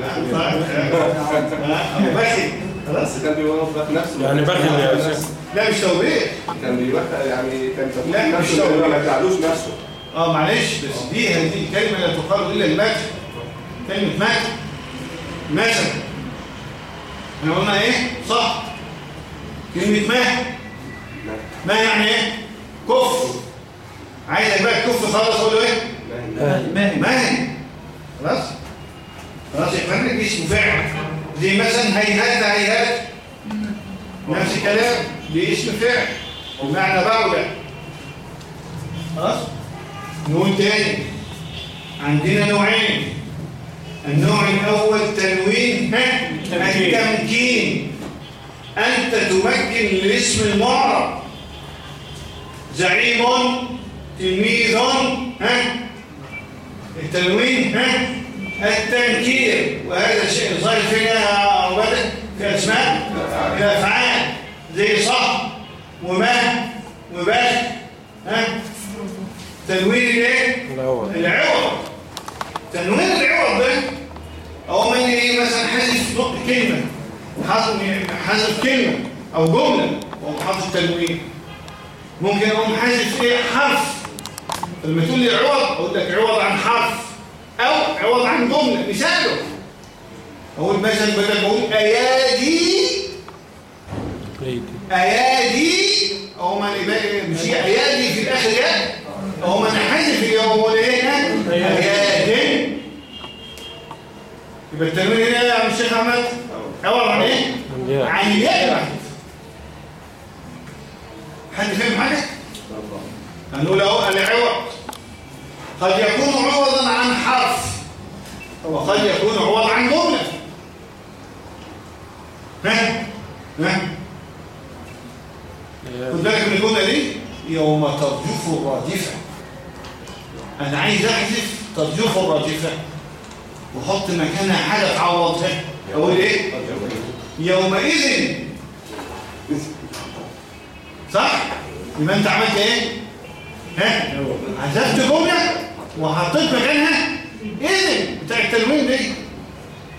ابو بخل خلاص بس كان بيوقف باخن نفسه. يعني باخن يا شيخ. لا مش توبيخ كان بيوقف يعني كان لا، مش توبيخ. ما يزعلوش نفسه. آه معلش بس دي هذه كلمه لا تقال إلا المدح كلمة مدح مثلا إحنا قلنا إيه؟ صح. كلمة ما ما يعني إيه؟ كف عايزك بقى تكف خالص أقول له إيه؟ ماهي ماهي خلاص؟ خلاص يا فندم اسمه فعل زي مثلا هيهات هيهات. نفس الكلام. دي اسم فعل بمعنى بولع خلاص نقول تاني. عندنا نوعين. النوع الأول تنوين. التمكين. أنت تمكن الاسم المعرب زعيم تلميذ ها؟ التنوين ها؟ التنكير. وهذا شيء ظاهر فينا يا عبادة. في أسماء؟ الأفعال زي صح؟ وما وبال ها؟ تنوين الايه؟ الأول العوض. تنوين العوض ده. أو من إيه مثلا حذف نقطة كلمة؟ حذف حذف كلمة أو جملة. أو حذف تنوين. ممكن اقوم حذف إيه؟ حرف. لما تقول لي عوض أقول لك عوض عن حرف أو عوض عن جملة. مثاله. أقول مثلا بدل ما أقول أيادي أيادي اهو ما مش أيادي في الآخر يد اهو ما نحذف اليوم إيه اياد يبقى التنوين هنا يا عم الشيخ أحمد. عباره عن إيه. عن الياء واحد. حد فاهم حاجة؟ هنقول أهو العوض قد يكون عوضا عن حرف. وقد يكون عوضا عن جملة. ها؟ ها؟ خد بالك من الجمله دي يوم ترجف الرادفة. أنا عايز أحذف ترجف الرادفة. وحط مكانها حاجة تعوضها أقول إيه؟ يومئذ. صح؟ يبقى أنت عملت إيه؟ ها؟ حذفت جملة وحطيت مكانها. اذن بتاع التنوين دي.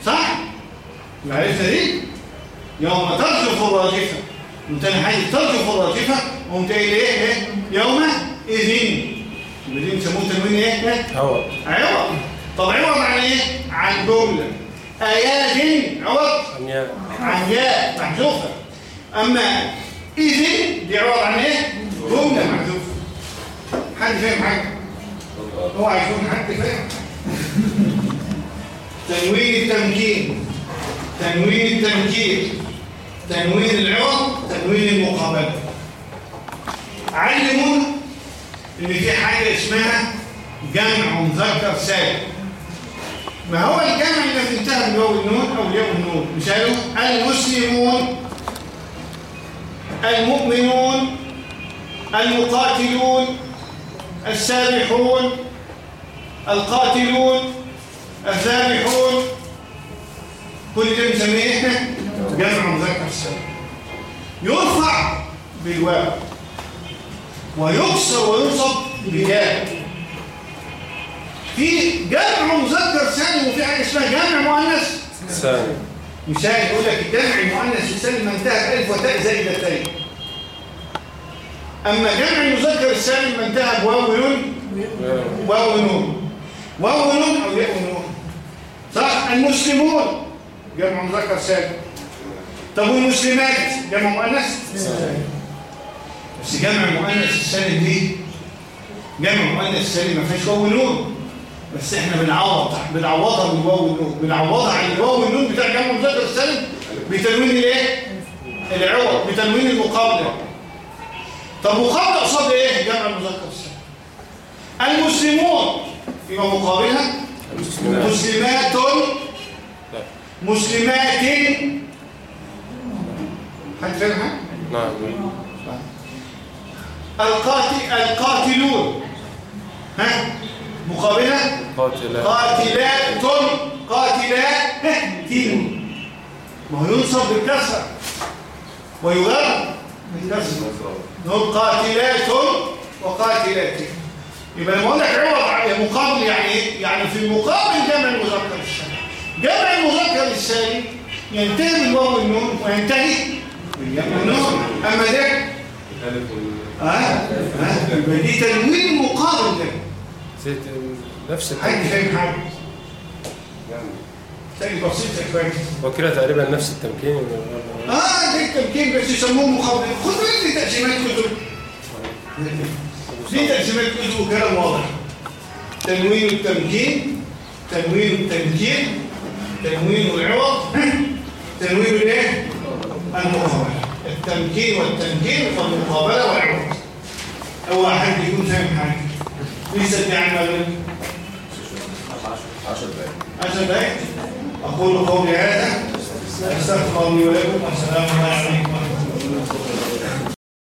صح؟ يبقى عرفنا دي يوم ترجف الراجفه قمت أنا ترجف الراجفه قمت قايل إيه؟ إيه؟ يوم إذن. دي بيسموه تنوين إيه؟ إيه؟ هوا عوض. طب عوض عن إيه؟ عن جملة. ايات عوض. عن ياء محذوفة. أما إذن دي عوض عن إيه؟ جملة محذوفة. حد فاهم حاجة؟ هو عايزون حد فاهم؟ تنوين التمكين. تنوين التمكين. تنوين العوض تنوين المقابلة. علمونا إن في حاجة اسمها جمع مذكر سالم. ما هو الجمع الذي انتهى بواو النون أو الياء النون؟ مثاله المسلمون المؤمنون المقاتلون السابحون القاتلون الذابحون. كل ده بنسميه جمع سالم يرفع بالواو. ويكسر وينصب بالياء. في جمع مذكر سالم وفي حاجة اسمها جمع مؤنث. ثاني مثال يقول لك الجمع المؤنث السالم ما انتهى بألف وتاء زائدتين أما جمع المذكر السالم ما انتهى بواو نون. واو نون. واو نون أو ياء نون. صح؟ المسلمون جمع مذكر سالم. طب والمسلمات جمع مؤنث. بس جمع المؤنث السالم دي جمع مؤنث سالم ما فيهاش واو نون بس إحنا بنعوض بنعوضها من واو النون بنعوضها عن الواو النون بتاع جمع المذكر السالم بتنوين الايه؟ العوض بتنوين المقابلة. طب مقابلة قصاد إيه؟ جمع المذكر السالم المسلمون يبقى مقابلها. مسلمات مسلمات حد فاهم؟ حاجة نعم. القاتل القاتلون. ها؟ مقابلها قاتلات. قاتلات. قاتلات ما هو ينصب بالكسر. ويغرب بالكسر. نقول قاتلات وقاتلات. يبقى لما أقول لك عوض مقابل يعني إيه؟ يعني في المقابل جمع المذكر السالم جمع المذكر السالم ينتهي بالواو النون وينتهي النون أما ده؟ آه آه يبقى دي تنوين مقابل ده نفس حد التمكين فاهم حاجة. تاني بسيط يا وكده تقريبا نفس التمكين. آه ده التمكين بس يسموه مقابل خد دي تقسيمات كتب. دي تقسيمات كتب وكلام واضح. تنوين التمكين تنوين التمكين تنوين العوض تنوين الايه المقابلة. التمكين والتمكين والمقابله والعوض هو حد يكون فاهم حاجة ليس بيعمل 10 دقايق عشر دقائق أقول قولي هذا. أستغفر الله لي ولكم. والسلام عليكم. ورحمة الله